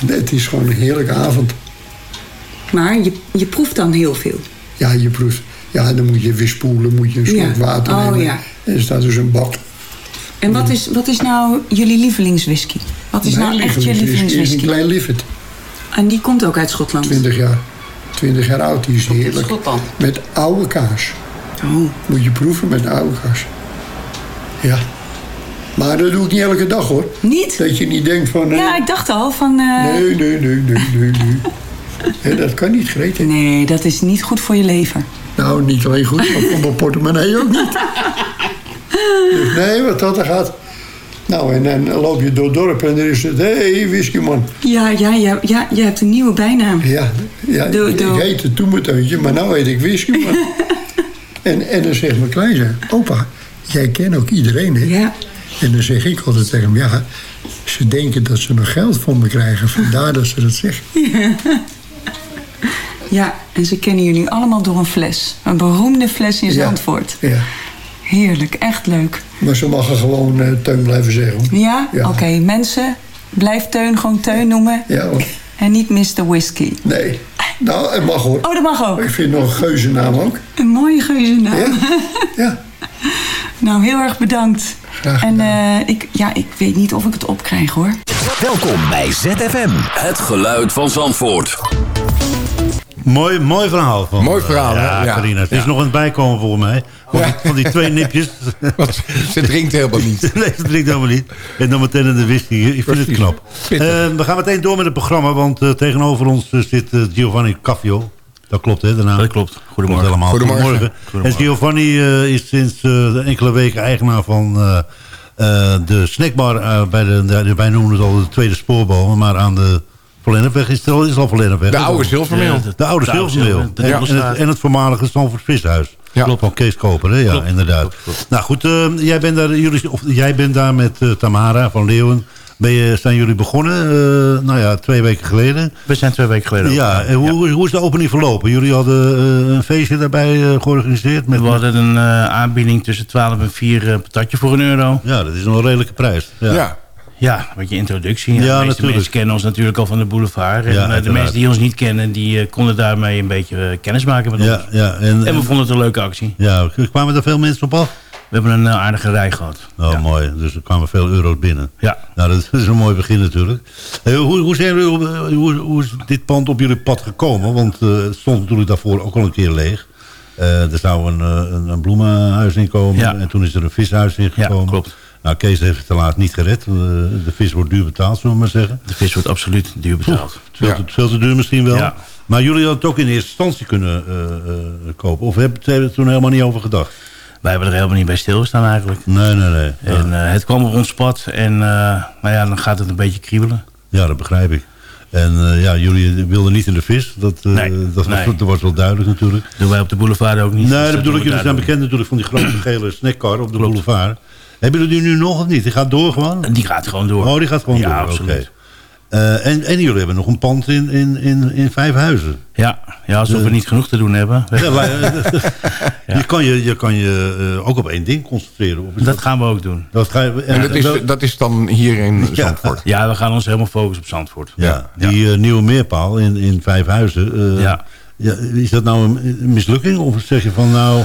En Het is gewoon een heerlijke avond. Maar je, je proeft dan heel veel. Ja, je proeft. Ja, dan moet je weer spoelen, moet je een slok water Oh, nemen. ja. En er staat dus een bak. En wat is, wat is nou jullie lievelingswhisky? Wat is Mijn nou echt je lievelingswhisky is een klein liffet. En die komt ook uit Schotland? 20 jaar. 20 jaar oud, die is heerlijk. Schotland. Met oude kaas. Oh. Moet je proeven met oude kaas. Ja. Maar dat doe ik niet elke dag hoor. Niet? Dat je niet denkt van... eh, Ja, ik dacht al van... eh, Nee, nee, nee, nee, nee, dat kan niet, Greet. Nee, dat is niet goed voor je lever. Nou, niet alleen goed, maar voor mijn portemonnee ook niet. Dus nee, wat dat er gaat. Nou, en dan loop je door het dorp en er is het... Hé, hey, whiskyman. Ja, ja, ja, ja, je hebt een nieuwe bijnaam. Ja, ja ik, doe. ik heette toen maar nou heet ik whiskyman. en, en dan zegt mijn kleinzoon... Opa, jij kent ook iedereen, hè? Ja. En dan zeg ik altijd tegen hem... Ja, ze denken dat ze nog geld van me krijgen. Vandaar dat ze dat zeggen. Ja, en ze kennen jullie allemaal door een fles. Een beroemde fles in Ja. Zandvoort. Ja. Heerlijk, echt leuk. Maar ze mogen gewoon eh, teun blijven zeggen. hoor. Ja? Ja. Oké, mensen, blijf Teun gewoon Teun noemen. Ja, hoor. En niet Mr. Whisky. Nee. Nou, het mag hoor. Oh, dat mag ook. Ik vind nog een geuzennaam ook. Een mooie geuzennaam. Ja. Ja. Nou, heel erg bedankt. Graag En eh, ik, ja, ik weet niet of ik het opkrijg hoor. Welkom bij ZFM. Het geluid van Zandvoort. Mooi, mooi verhaal. Van, Mooi verhaal, hè? Ja, Ja. Carina. Het is Ja. nog het bijkomen volgens mij. Van die, van die twee nipjes. ze drinkt helemaal niet. nee, ze drinkt helemaal niet. En dan meteen in de whisky. Ik vind het knap. Eh, we gaan meteen door met het programma. Want eh, tegenover ons eh, zit eh, Giovanni Caffio. Dat klopt, hè? De naam? Dat klopt. Goedemorgen. Klopt helemaal. Goedemorgen. En Giovanni eh, is sinds eh, enkele weken eigenaar van eh, eh, de snackbar. eh, bij de, de- wij noemen het al de tweede spoorbomen. Maar aan de Verlennepweg is het al, is het al Verlennepweg. De oude zilvermeel. De, de oude De oude zilvermeel. En, en, en het voormalige Stanford Vishuis. Ja. Klopt. Van Kees Koper, hè? Ja, Klopt. inderdaad. Klopt, klopt. Nou goed, eh, jij, bent daar, jullie, of, jij bent daar met eh, Tamara van Leeuwen. Ben je, zijn jullie begonnen, eh, nou ja, twee weken geleden. We zijn twee weken geleden Ja, en hoe, hoe is de opening verlopen? Jullie hadden eh, een feestje daarbij georganiseerd. Met, We hadden een eh, aanbieding tussen 12 en 4 uh, patatje voor een euro. Ja, dat is een redelijke prijs. Ja. Ja. Ja, een beetje introductie. Ja, de meeste natuurlijk. mensen kennen ons natuurlijk al van de boulevard. En Ja, eh, de mensen die ons niet kennen, die eh, konden daarmee een beetje eh, kennis maken met Ja, ons. ja, en, En we vonden het een leuke actie. ja, kwamen er veel mensen op af? We hebben een aardige rij gehad. Oh, ja. mooi. Dus er kwamen veel euro's binnen. Ja. Nou, dat is een mooi begin natuurlijk. Hoe, hoe, zijn jullie, hoe, hoe is dit pand op jullie pad gekomen? Want het stond natuurlijk daarvoor ook al een keer leeg. Er zou een, een, een bloemenhuis in komen. Ja. En toen is er een vishuis in Ja, gekomen. klopt. Nou, Kees heeft het helaas niet gered. Eh, de vis wordt duur betaald, zullen we maar zeggen. De vis wordt absoluut duur betaald. Veel, Ja. te, veel te duur misschien wel. Ja. Maar jullie hadden het ook in eerste instantie kunnen eh, eh, kopen. Of hebben hebben er toen helemaal niet over gedacht? Wij hebben er helemaal niet bij stilgestaan eigenlijk. Nee, nee, nee. En het kwam op ons pad en eh, nou ja, dan gaat het een beetje kriebelen. ja dat begrijp ik. En eh, ja, jullie wilden niet in de vis. Dat, eh, Nee, dat, nee. dat was wel duidelijk natuurlijk. Doen wij op de boulevard ook niet. Nee, Dus dat bedoel ik. Jullie zijn bekend natuurlijk van die grote gele snackcar op de boulevard. Hebben jullie die nu nog of niet? Die gaat door gewoon? Die gaat gewoon door. Oh, die gaat gewoon ja, door. absoluut. Oké. Eh, en, en jullie hebben nog een pand in, in, in, in Vijfhuizen. Ja, ja, alsof we niet genoeg te doen hebben. Ja, maar, Je kan je, je, kan je eh, ook op één ding concentreren. Is Dat gaan we ook doen. dat ga je, En dat is, dat is dan hier in Ja. Zandvoort. Ja, we gaan ons helemaal focussen op Zandvoort. Ja, die eh, nieuwe meerpaal in, in Vijfhuizen. eh, Ja. ja, is dat nou een een mislukking? Of zeg je van nou...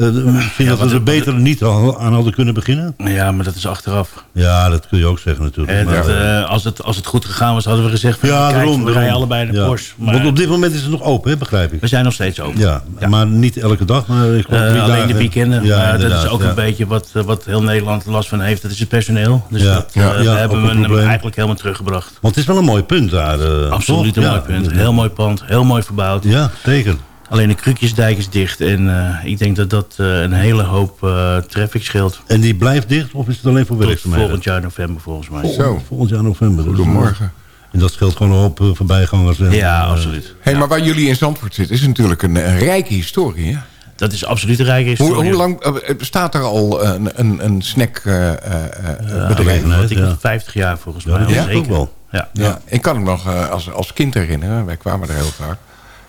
eh, misschien dat wat- we er beter niet aan hadden kunnen beginnen? Ja, maar dat is achteraf. Ja, dat kun je ook zeggen natuurlijk. En dat, eh, als, het, als het goed gegaan was, hadden we gezegd... Van, ja, kijk, daarom. we rijden allebei de Ja. Porsche. Maar Want op dit moment is het nog open, hè, begrijp ik. we zijn nog steeds open. Ja, Ja. maar niet elke dag. Maar ik Eh, drie alleen dagen. de weekenden. Ja, dat is ook ja. een beetje wat, eh, wat heel Nederland last van heeft. Dat is het personeel. Dus Ja, dat, ja, eh, ja, we hebben we hem eigenlijk helemaal teruggebracht. Want het is wel een mooi punt daar. eh, Absoluut een Ja, mooi punt. Heel mooi pand. Heel mooi verbouwd. Ja, zeker. Alleen de Krukjesdijk is dicht. En eh, ik denk dat dat eh, een hele hoop eh, traffic scheelt. En die blijft dicht of is het alleen voor werkzaamheden? volgend jaar november volgens mij. Zo. Volgend jaar november. dus- Goedemorgen. En dat scheelt gewoon een hoop voorbijgangers. En, Ja, absoluut. Hey, maar waar jullie in Zandvoort zitten is natuurlijk een, een rijke historie. Hè? Dat is absoluut een rijke historie. hoe lang bestaat er al een, een, een snack eh, eh, eh, Ja, bedrijf? wat ik ja. 50 jaar volgens Ja, mij. dat zeker. ook wel. Ja. Ja. Ik kan hem nog eh, als, als kind herinneren. Wij kwamen er heel vaak.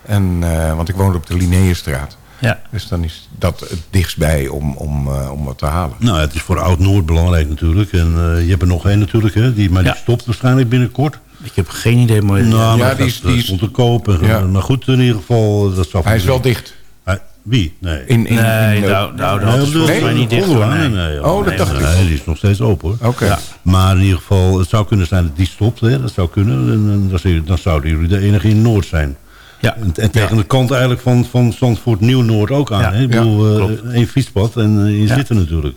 En, eh, want ik woonde op de Linnaeusstraat. Ja. Dus dan is dat het dichtstbij om, om, eh, om wat te halen. Nou, het is voor Oud-Noord belangrijk natuurlijk. En eh, je hebt er nog één natuurlijk, hè, die, maar Ja. die stopt waarschijnlijk binnenkort. Ik heb geen idee, maar... Nou, Ja, maar die dat, is- dat die is- stond te kopen. Ja. Maar goed, in ieder geval... Dat zal Hij is wel dicht. Hij- wie? Nee. In, in, Nee, in, de, oude- de oude Nee, is volgens mij niet dicht. hoor, nee. nee, Oh, dat dacht ik. Nee, die is nog steeds open hoor. Oké. Ja. Maar in ieder geval, het zou kunnen zijn dat die stopt. Hè? Dat zou kunnen. En, en dan, zou- dan zouden jullie de enige in Noord zijn. Ja. En, en tegen de kant eigenlijk van, van Zandvoort Nieuw-Noord ook aan. Hè? Ik bedoel, eh, één fietspad en je zit er natuurlijk.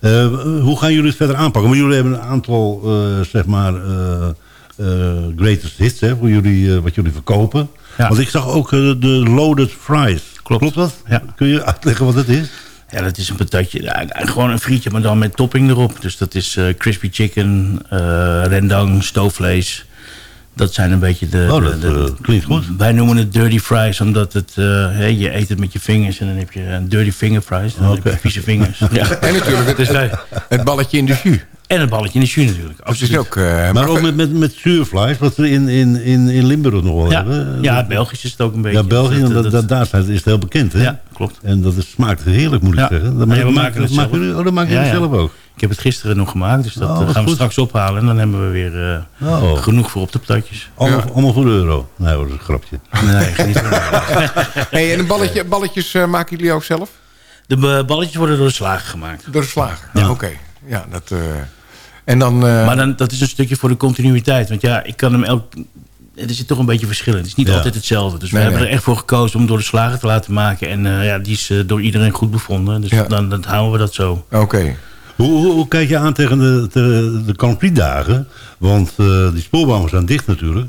Eh, hoe gaan jullie het verder aanpakken? Maar jullie hebben een aantal, eh, zeg maar, greatest hits, hè, voor jullie, wat jullie verkopen. Want ik zag ook de loaded fries. Klopt. dat? Ja. Kun je uitleggen wat het is? Ja, dat is een patatje. Ja, gewoon een frietje, maar dan met topping erop. Dus dat is eh, crispy chicken, rendang, stoofvlees. Dat zijn een beetje de... Oh, de- dat de- eh, klinkt goed. Wij noemen het dirty fries, omdat het, eh, hè, je eet het met je vingers en dan heb je een dirty finger fries. Dan heb je vieze vingers. Ja. En natuurlijk het, Dus wij- het balletje in de jus. en het balletje in de jus natuurlijk. Is Absoluut. ook... eh, Maar ook met, met, met zuurvlees, wat we in, in, in, in Limburg nog wel ja, hebben. ja, Belgisch is het ook een beetje. Ja, België, Dat- dat, daar is het heel bekend, hè? Ja, klopt. En dat is, smaakt heerlijk, moet ik Ja. zeggen. Dat, Ja, we dat maken het zelf. oh, dat maken Ja, jullie ja. zelf ook. Ik heb het gisteren nog gemaakt, dus dat Oh, eh, gaan we goed. straks ophalen. En dan hebben we weer eh, Oh. genoeg voor op de patatjes. Allemaal, Ja. allemaal voor de euro. Nee, dat is een grapje. Nee, ervan. hey, en een balletje, balletjes eh, maken jullie ook zelf? De balletjes worden door de slager gemaakt. Door de slager? Ja. Oké. Ja, dat... eh, en dan... eh, Maar dan, dat is een stukje voor de continuïteit. Want ja, ik kan hem elk, er zit toch een beetje verschil in. Het is niet Ja. altijd hetzelfde. Dus we Nee, hebben nee. er echt voor gekozen om door de slager te laten maken. En eh, ja, die is door iedereen goed bevonden. Dus Ja. dan, dan houden we dat zo. Oké. Hoe, hoe, hoe kijk je aan tegen de, de, de Grand Prix dagen? Want eh, die spoorbouwers zijn dicht natuurlijk.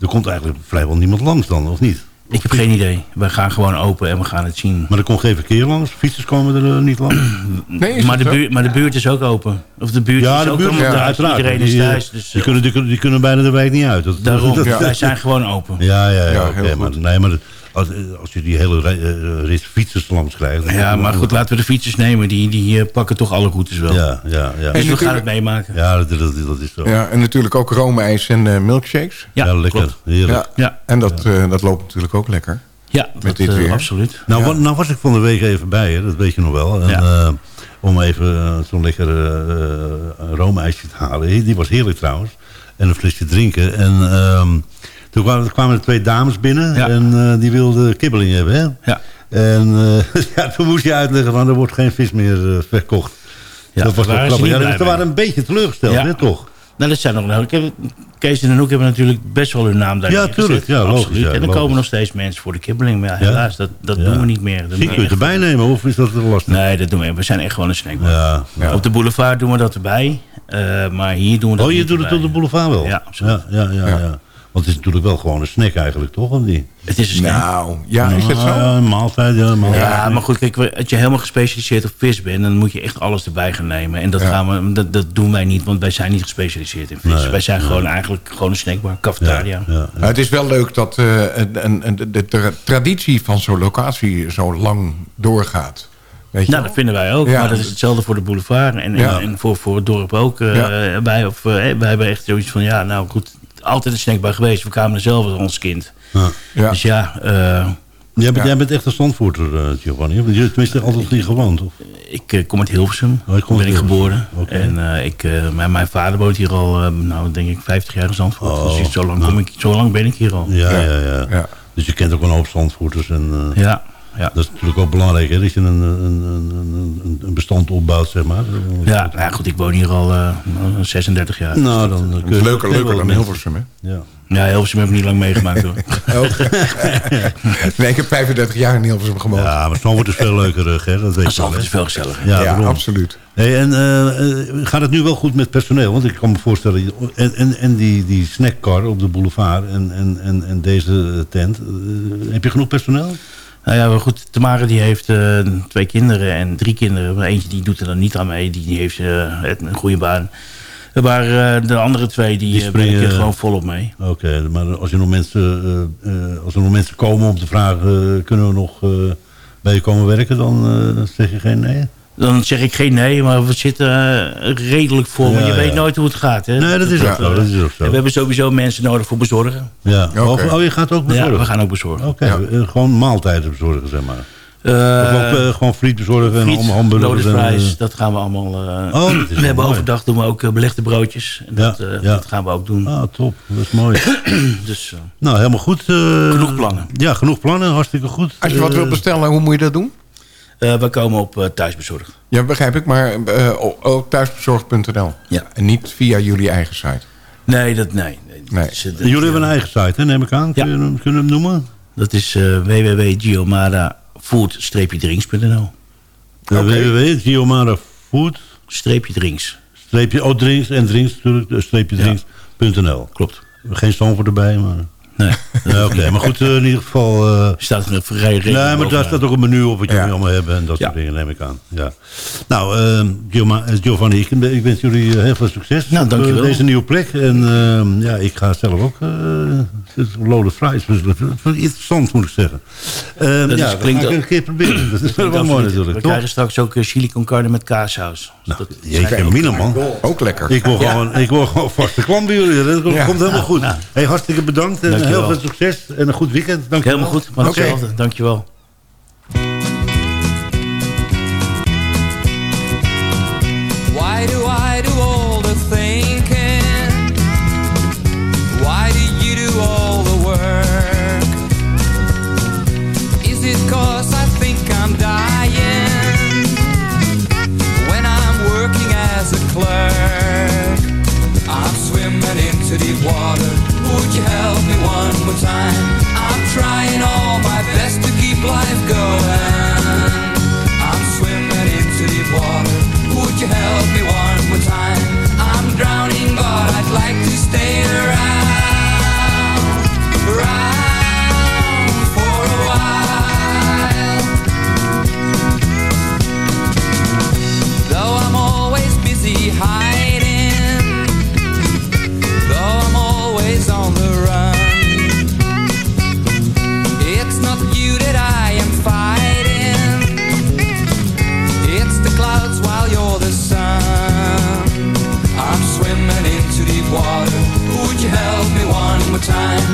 Er komt eigenlijk vrijwel niemand langs dan, of niet? Ik heb geen idee. We gaan gewoon open en we gaan het zien. Maar er komt geen verkeer langs? Fietsers komen er eh, niet langs? Nee, Maar de, buurt, maar de buurt is ook open. Of de buurt Ja, is de ook buurt allemaal ja, uiteraard. Iedereen is eh, thuis. Dus, die, kunnen, die, kunnen- die kunnen bijna de wijk niet uit. Dat, daarom, dat- wij zijn gewoon open. Ja, ja, ja. Heel maar, goed. nee, maar als, als je die hele eh, rit fietsers langs krijgt... Ja, maar goed, laten we de fietsers nemen. Die, die eh, pakken toch alle routes wel. Ja, ja, ja. Dus we gaan het meemaken. Ja, dat, dat, dat is zo. Ja, en natuurlijk ook roomijs en eh, milkshakes. Ja, Ja, lekker. klopt. Heerlijk. Ja. Ja, En dat, eh, dat loopt natuurlijk ook lekker. ja Met dat, dit weer. absoluut. Nou, Ja. nou was ik van de week even bij, hè, dat weet je nog wel. En, Ja. eh, om even zo'n lekker eh roomijsje te halen. Die was heerlijk trouwens. En een flesje drinken. En ehm, toen kwamen, kwamen er twee dames binnen. Ja. En eh, die wilden kibbeling hebben. Hè? Ja. En eh, ja, toen moest je uitleggen van er wordt geen vis meer eh, verkocht. Ja, dat was wel grappig. Ja, dus ze waren een beetje teleurgesteld, hè, toch? Nou, dat zijn nog nou. ik heb- Kees en Hoek hebben natuurlijk best wel hun naam daar Ja, tuurlijk. Ja, logisch, Absoluut. ja, en er logisch. komen nog steeds mensen voor de kibbeling. Maar ja, helaas, dat, dat Ja. doen we niet meer. Dat doen kun je erbij nemen, of is dat te lastig? Nee, dat doen we. We zijn echt gewoon een snackbar. Op de boulevard doen we dat erbij. maar hier doen we dat Oh, je doet het op de boulevard wel? Ja, absoluut. Ja, ja, ja, ja. Want het is natuurlijk wel gewoon een snack eigenlijk, toch? Of niet? Het is een snack. Nou, ja, is dat zo? Ja, een maaltijd, ja, maaltijd. Ja, maar goed, kijk, als je helemaal gespecialiseerd op vis bent... dan moet je echt alles erbij gaan nemen. En dat, Ja. gaan we, dat, dat doen wij niet, want wij zijn niet gespecialiseerd in vis. Nee, wij zijn gewoon eigenlijk gewoon een snackbar, cafetaria. Ja, ja. Nou, het is wel leuk dat eh, een, een, een- de, tra- traditie van zo'n locatie zo lang doorgaat. Weet je Nou, wel? dat vinden wij ook. Ja. Maar dat is hetzelfde voor de boulevard. En, en, Ja. en voor, voor het dorp ook. eh, Ja. wij, of, eh, wij hebben echt zoiets van... Ja, nou goed, altijd een snackbar geweest. We kwamen er zelf als ons kind. Ja. Ja. Dus ja, eh, Jij, bent, Ja. jij bent echt een standvoerder, eh, Giovanni. Want je tenminste altijd hier gewoond. Of? ik eh, kom uit Hilversum. Oh, je komt ben ik geboren. En eh, ik, mijn, mijn vader woont hier al, eh, nou denk ik, 50 jaar in Zandvoort. Oh, dus zo lang, nou. kom ik, zo lang ben ik hier al. Ja, ja, ja, Ja. Dus je kent ook wel een hoop standvoerders. En, eh, Ja, ja. Dat is natuurlijk ook belangrijk, hè, dat je een, een, een, een, een bestand opbouwt, zeg maar. Ja, nou ja, goed, ik woon hier al eh, 36 jaar. Nou, dan kun Het je is leuker, leuker dan Hilversum, hè? Ja. Ja, Hilversum heb ik niet lang meegemaakt hoor. nee, ik heb 35 jaar in Hilversum gewoond. Ja, maar Zandvoort is veel leuker, eh, Ger, dat weet je wel. Zandvoort hè? is veel gezelliger. Ja, absoluut. Hey, en eh, eh, gaat het nu wel goed met personeel? Want ik kan me voorstellen, en, en, en die, die snackcar op de boulevard en, en, en, en deze tent, eh, heb je genoeg personeel? Nou ja, maar goed, Tamara die heeft eh, twee kinderen en drie kinderen. Maar eentje die doet er dan niet aan mee, die, die heeft eh, een goede baan. Maar eh, de andere twee, die, Die springen- werken gewoon volop mee. Oké, maar als, je nog mensen, als er nog mensen komen om te vragen, kunnen we nog bij je komen werken, dan zeg je geen nee? Dan zeg ik geen nee, maar we zitten eh, redelijk maar Ja, je weet nooit hoe het gaat. Hè? Nee, dat is ook zo, dat is ook zo. en we hebben sowieso mensen nodig voor bezorgen. Ja. Oké. Oh, je gaat ook bezorgen? Ja, we gaan ook bezorgen. Oké, Ja. eh, gewoon maaltijden bezorgen, zeg maar. Eh, of ook gewoon friet bezorgen en hamburgers. en, dat gaan we allemaal... eh, Oh, we wel hebben mooi. overdag doen we ook belegde broodjes. En Ja, dat, eh, ja. dat gaan we ook doen. Ah, top. Dat is mooi. Dus eh, nou, helemaal goed. eh, genoeg plannen. Ja, genoeg plannen. Hartstikke goed. Als je wat wilt bestellen, hoe moet je dat doen? Eh, we komen op eh, thuisbezorgd. Ja, begrijp ik, maar eh, oh, thuisbezorgd.nl. Ja. En niet via jullie eigen site. Nee, dat, nee. nee, dat, Jullie hebben een eigen site, hè, neem ik aan. Kun, Ja. je, hem- kun je hem noemen? Dat is uh, www.geomara-food-drinks.nl Okay. www.giomara Food. Streepje drinks. Streepje, oh, drinks en drinks natuurlijk. Streepje Ja. drinks.nl. Klopt. Geen Stamford erbij, maar... Nee. Ja, Oké, maar goed, eh, in ieder geval... eh, staat er een vrij Nee, maar daar staat ook een menu op wat Ja. jullie allemaal hebben en dat soort Ja. dingen neem ik aan. Ja. Nou, eh, Giovanni, ik, ik wens jullie heel veel succes Nou, op dankjewel. deze nieuwe plek. En ja, ik ga zelf ook loaded fries. Dat is interessant, moet ik zeggen. Eh, Dat ja, dat klinkt ga ik ook- een keer proberen. Dat is wel Absoluut. mooi We natuurlijk, krijgen toch? straks ook eh, chili con carne met kaassaus. Dus dat- Jeetje, Mina, man. Ook lekker. Ik word, gewoon, ik word gewoon vaste klant bij jullie. Dat komt Ja. helemaal Nou, goed. nou. Hey, hartstikke bedankt en Dankjewel. heel veel succes en een goed weekend. Dank je Helemaal goed, maar Oké. hetzelfde. Dankjewel. Time?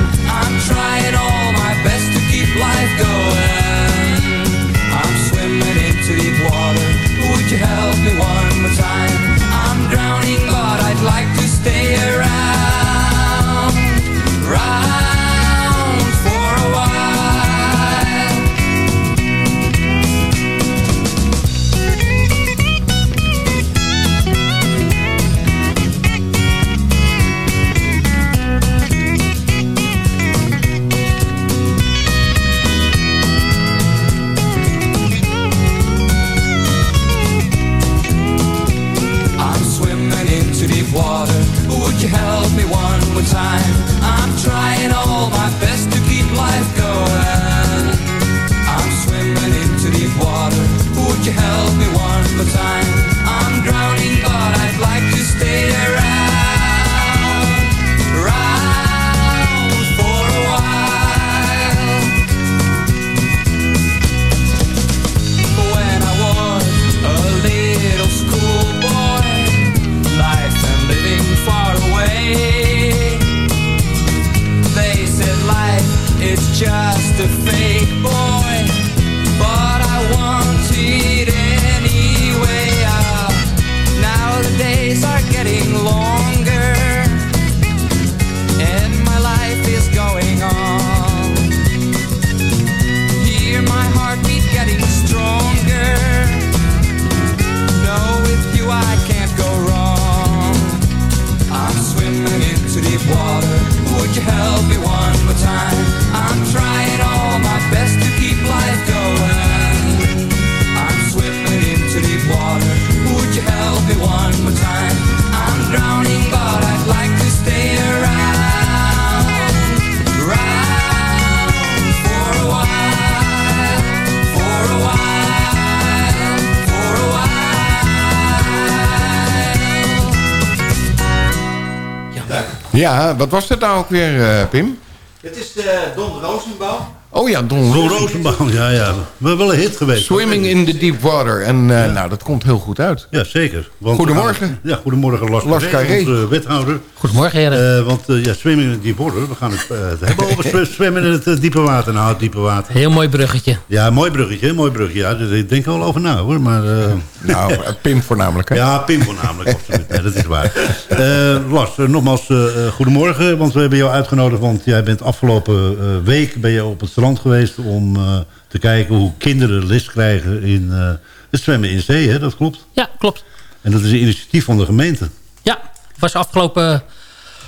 Ja, wat was dat nou ook weer, eh, Pim? Het is de Don Rosenbaum. Oh ja, Don Don Rosenbaum, ja, ja. We wel een hit geweest. Swimming in the deep water. En eh, nou, dat komt heel goed uit. Ja, zeker. Want Goedemorgen. gaan- ja, goedemorgen Lars, Lars Carré, Carré. onze wethouder. Goedemorgen, heren. Eh, want eh, ja, Swimming in the deep water. We gaan het, eh, het hebben over zwe- zwemmen in het eh, diepe water. Nou, het diepe water. Heel mooi bruggetje. Ja, mooi bruggetje, mooi bruggetje. Ja, daar- ik denk er wel over na hoor. Maar, eh, Nou, Pim voornamelijk hè? Ja, Pim voornamelijk. absoluut. Nee, dat is waar. Eh, Lars, eh, nogmaals eh, eh, goedemorgen. Want we hebben jou uitgenodigd. Want jij bent afgelopen eh, week ben je op het strand geweest... om eh, te kijken hoe kinderen les krijgen in eh, het zwemmen in zee. Hè? Dat klopt? Ja, klopt. En dat is een initiatief van de gemeente. Ja, was afgelopen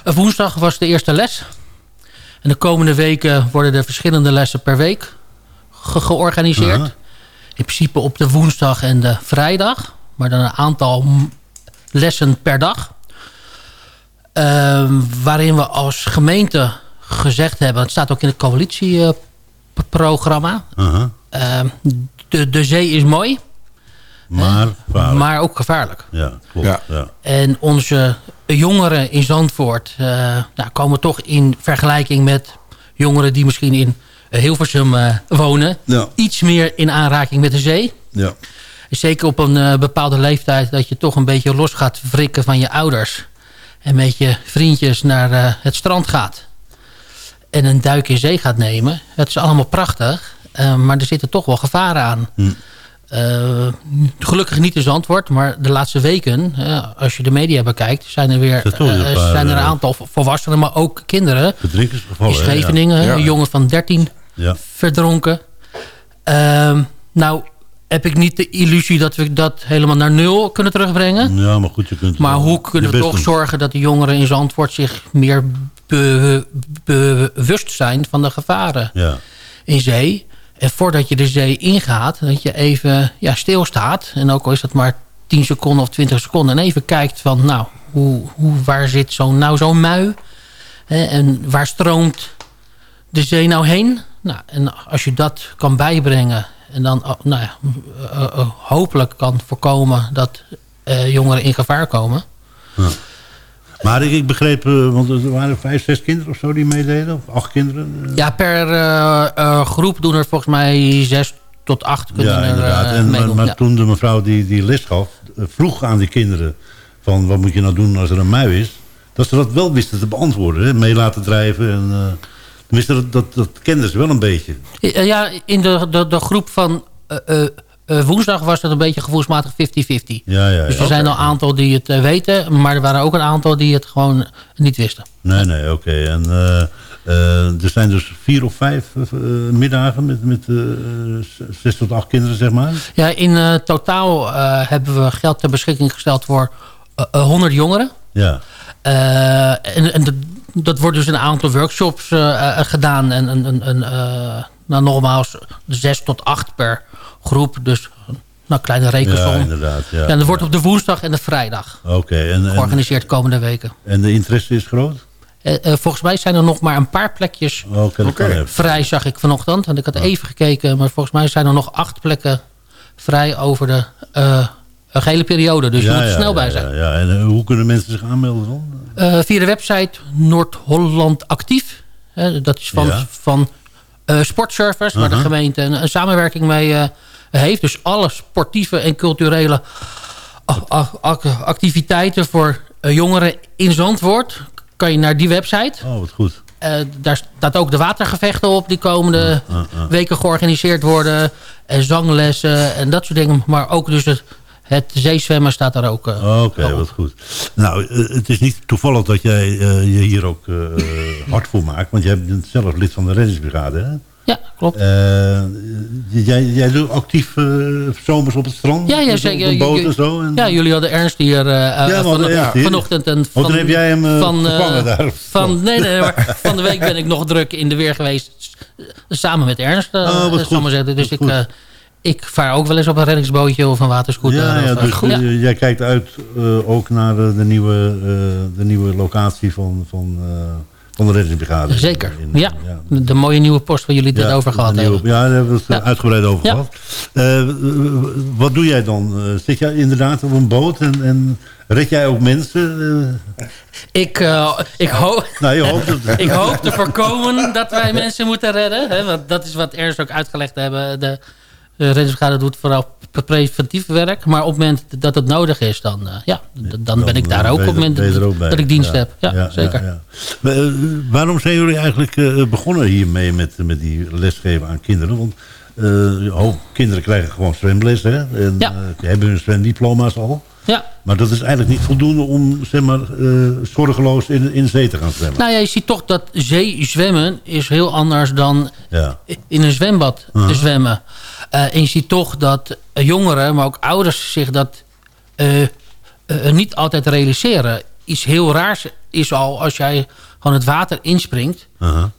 eh, woensdag was de eerste les. En de komende weken worden er verschillende lessen per week ge- georganiseerd. In principe op de woensdag en de vrijdag. Maar dan een aantal lessen per dag. Ehm, waarin we als gemeente gezegd hebben... het staat ook in het coalitieprogramma... Aha. Ehm, de, de zee is mooi, Maar, gevaarlijk. maar ook gevaarlijk. Ja, klopt. Ja. En onze jongeren in Zandvoort eh, nou, komen toch in vergelijking met jongeren die misschien in Hilversum eh, wonen... Ja. iets meer in aanraking met de zee. Ja. Zeker op een eh, bepaalde leeftijd dat je toch een beetje los gaat wrikken van je ouders. En met je vriendjes naar eh, het strand gaat. En een duik in zee gaat nemen. Het is allemaal prachtig. eh, maar er zitten toch wel gevaren aan. Hm. Eh, gelukkig niet in Zandvoort, maar de laatste weken, eh, als je de media bekijkt, zijn er weer paar, zijn er een aantal volwassenen, maar ook kinderen. In? Scheveningen, Ja. een jongen van 13 Ja. verdronken. Ehm, nou heb ik niet de illusie dat we dat helemaal naar nul kunnen terugbrengen. Ja, maar goed, je kunt... Maar hoe kunnen we toch zorgen dat de jongeren in Zandvoort zich meer be- be- bewust zijn van de gevaren Ja. in zee. En voordat je de zee ingaat, dat je even ja, stilstaat. En ook al is dat maar 10 seconden of 20 seconden. En even kijkt van, nou, hoe, hoe, waar zit zo'n nou zo'n mui? Hè, en waar stroomt de zee nou heen? Nou, en als je dat kan bijbrengen en dan oh, nou ja, eh, eh, hopelijk kan voorkomen dat eh, jongeren in gevaar komen. Maar ik, begreep, eh, want er waren vijf, zes kinderen of zo die meededen. Of acht kinderen. Ja, per eh, eh, groep doen er volgens mij zes tot acht kunnen Ja, er inderdaad. eh, En, maar meedoen. maar ja. toen de mevrouw die, die les gaf, eh, vroeg aan die kinderen... van wat moet je nou doen als er een mui is... dat ze dat wel wisten te beantwoorden. Hè? Mee laten drijven. En, eh, tenminste, dat, dat, dat kenden ze wel een beetje. Eh, Ja, in de, de, de groep van eh, eh, eh, woensdag was het een beetje gevoelsmatig 50-50. Ja, ja, ja. Dus er zijn al een aantal die het eh, weten, maar er waren ook een aantal die het gewoon niet wisten. Nee, nee, oké. En eh, eh, er zijn dus vier of vijf eh, eh, middagen met, met eh, zes tot acht kinderen, zeg maar. Ja, in eh, totaal eh, hebben we geld ter beschikking gesteld voor eh, eh, 100 jongeren. Ja. Eh, en en dat, dat wordt dus een aantal workshops eh, eh, gedaan. En, en, en, eh, nou, nogmaals, zes tot acht per groep. Dus nou, kleine rekensom. Ja, inderdaad. Ja. en dat wordt op de woensdag en de vrijdag Oké. En, en, georganiseerd de komende weken. en de interesse is groot? Eh, eh, volgens mij zijn er nog maar een paar plekjes even. vrij, zag ik vanochtend. Want ik had even gekeken, maar volgens mij zijn er nog acht plekken vrij over de eh, gehele periode. Dus je moet er ja, snel ja, bij zijn. Ja, ja. En hoe kunnen mensen zich aanmelden dan? Eh, via de website Noord-Holland Actief. Hè, dat is van, Ja. van eh, Sportservice, waar de gemeente een, een samenwerking mee eh, heeft. Dus alle sportieve en culturele a- activiteiten voor eh, jongeren in Zandvoort... kan je naar die website. Oh, wat goed. Eh, daar staat ook de watergevechten op die komende weken georganiseerd worden. En zanglessen en dat soort dingen. Maar ook dus het, het zeezwemmen staat daar ook. eh, Oké, wat goed. Nou, het is niet toevallig dat jij je hier ook hard voor maakt. Want jij bent zelf lid van de reddingsbrigade, hè? Ja, klopt. Eh, jij, jij doet actief eh, zomers op het strand? Ja, ja Op- zeker. Op boot en zo? En, Ja, jullie hadden Ernst hier eh, Ja, van, hier. vanochtend. En van, dan heb jij hem, van, daar. Van, nee, nee, maar van de week ben ik nog druk in de weer geweest. Samen met Ernst, Oh, zal maar zeggen. Dus ik, ik vaar ook wel eens op een reddingsbootje of een waterscooter. Ja, ja, dus ja. jij kijkt uit ook naar de, de nieuwe, de nieuwe locatie van, van, van de reddingsbrigade. Zeker, In- ja. De, de mooie nieuwe post waar jullie het net Ja, over gehad nieuwe- hebben. Ja, daar hebben we het Ja. uitgebreid over Ja. gehad. Eh, wat doe jij dan? Eh, zit jij inderdaad op een boot en, en red jij ook mensen? Eh, Ik, ik, hoop, Nou, je hoopt het. ik hoop te voorkomen dat wij mensen moeten redden. Hè, want dat is wat Ernst ook uitgelegd hebben. De, de reddingsbrigade doet vooral preventief werk. Maar op het moment dat het nodig is, dan, eh, ja, dan, ben ik daar eh, ook op het moment dat ik dienst Ja, heb. Ja, zeker. ja. Maar, eh, waarom zijn jullie eigenlijk eh, begonnen hiermee met, met die lesgeven aan kinderen? Want eh, hoop kinderen krijgen gewoon zwemles. Hè? En, eh, hebben hun zwemdiploma's al. Ja. Maar dat is eigenlijk niet voldoende om zeg maar, eh, zorgeloos in, in zee te gaan zwemmen. Nou ja, je ziet toch dat zeezwemmen is heel anders dan Ja. in een zwembad te zwemmen. Eh, en je ziet toch dat jongeren, maar ook ouders zich dat eh, niet altijd realiseren. Iets heel raars is al als jij gewoon het water inspringt,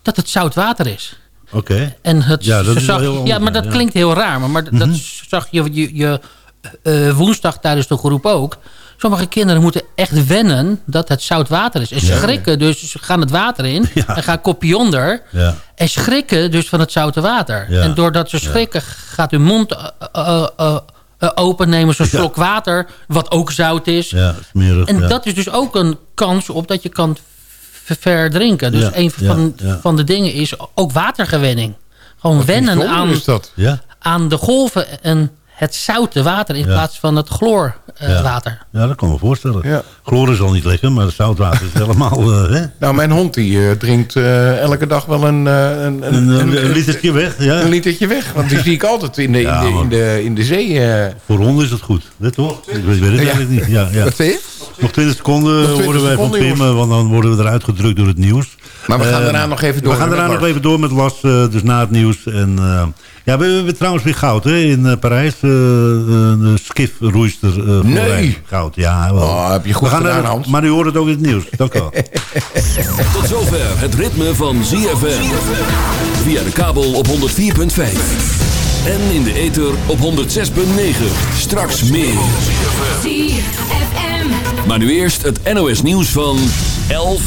dat het zout water is. Oké. En het Ja, dat is zag, wel heel ja, maar dat ja. klinkt heel raar. Maar, maar dat zag je, je, je woensdag tijdens de groep ook. Sommige kinderen moeten echt wennen dat het zout water is. En Ja. schrikken, dus ze gaan het water in en gaan kopje onder. Ja. En schrikken dus van het zoute water. Ja. En doordat ze schrikken gaat hun mond eh, eh, eh, eh, open. Nemen ze een slok water, wat ook zout is. Ja, smerig. En ja. dat is dus ook een kans op dat je kan verdrinken. Dus Ja, een van, ja, ja. van de dingen is ook watergewenning. Gewoon wennen aan, is dat. Ja? aan de golven en het zoute water in Ja. plaats van het Ja. chloorwater. Ja, dat kan me voorstellen. Ja. Chloor is al niet lekker, maar het zoutwater is helemaal... eh, hè? Nou, mijn hond die eh, drinkt eh, elke dag wel een, eh, een, Een, een, een litertje weg, ja. een litertje weg. Want die zie ik altijd in de, in Ja, de, in de, in de zee. eh. Voor honden is het goed, weet toch? Ik weet, ik het Ja. eigenlijk niet. Ja, ja. Wat je? Nog 20 seconden 20 worden wij van Pim, jongens. eh, want dan worden we eruit gedrukt door het nieuws. Maar we gaan Eh, daarna nog even door We gaan daarna nog even door met Las, eh, dus na het nieuws. En eh, Ja, we hebben trouwens weer goud hè, in eh, Parijs. eh, de skifroeister eh voor Nee. Goud, ja. Wel. Oh, heb je goed We gaan gedaan, Hans. Maar u hoort het ook in het nieuws. Dank u wel. Tot zover het ritme van ZFM. Via de kabel op 104.5. En in de ether op 106.9. Straks meer. Maar nu eerst het NOS nieuws van 11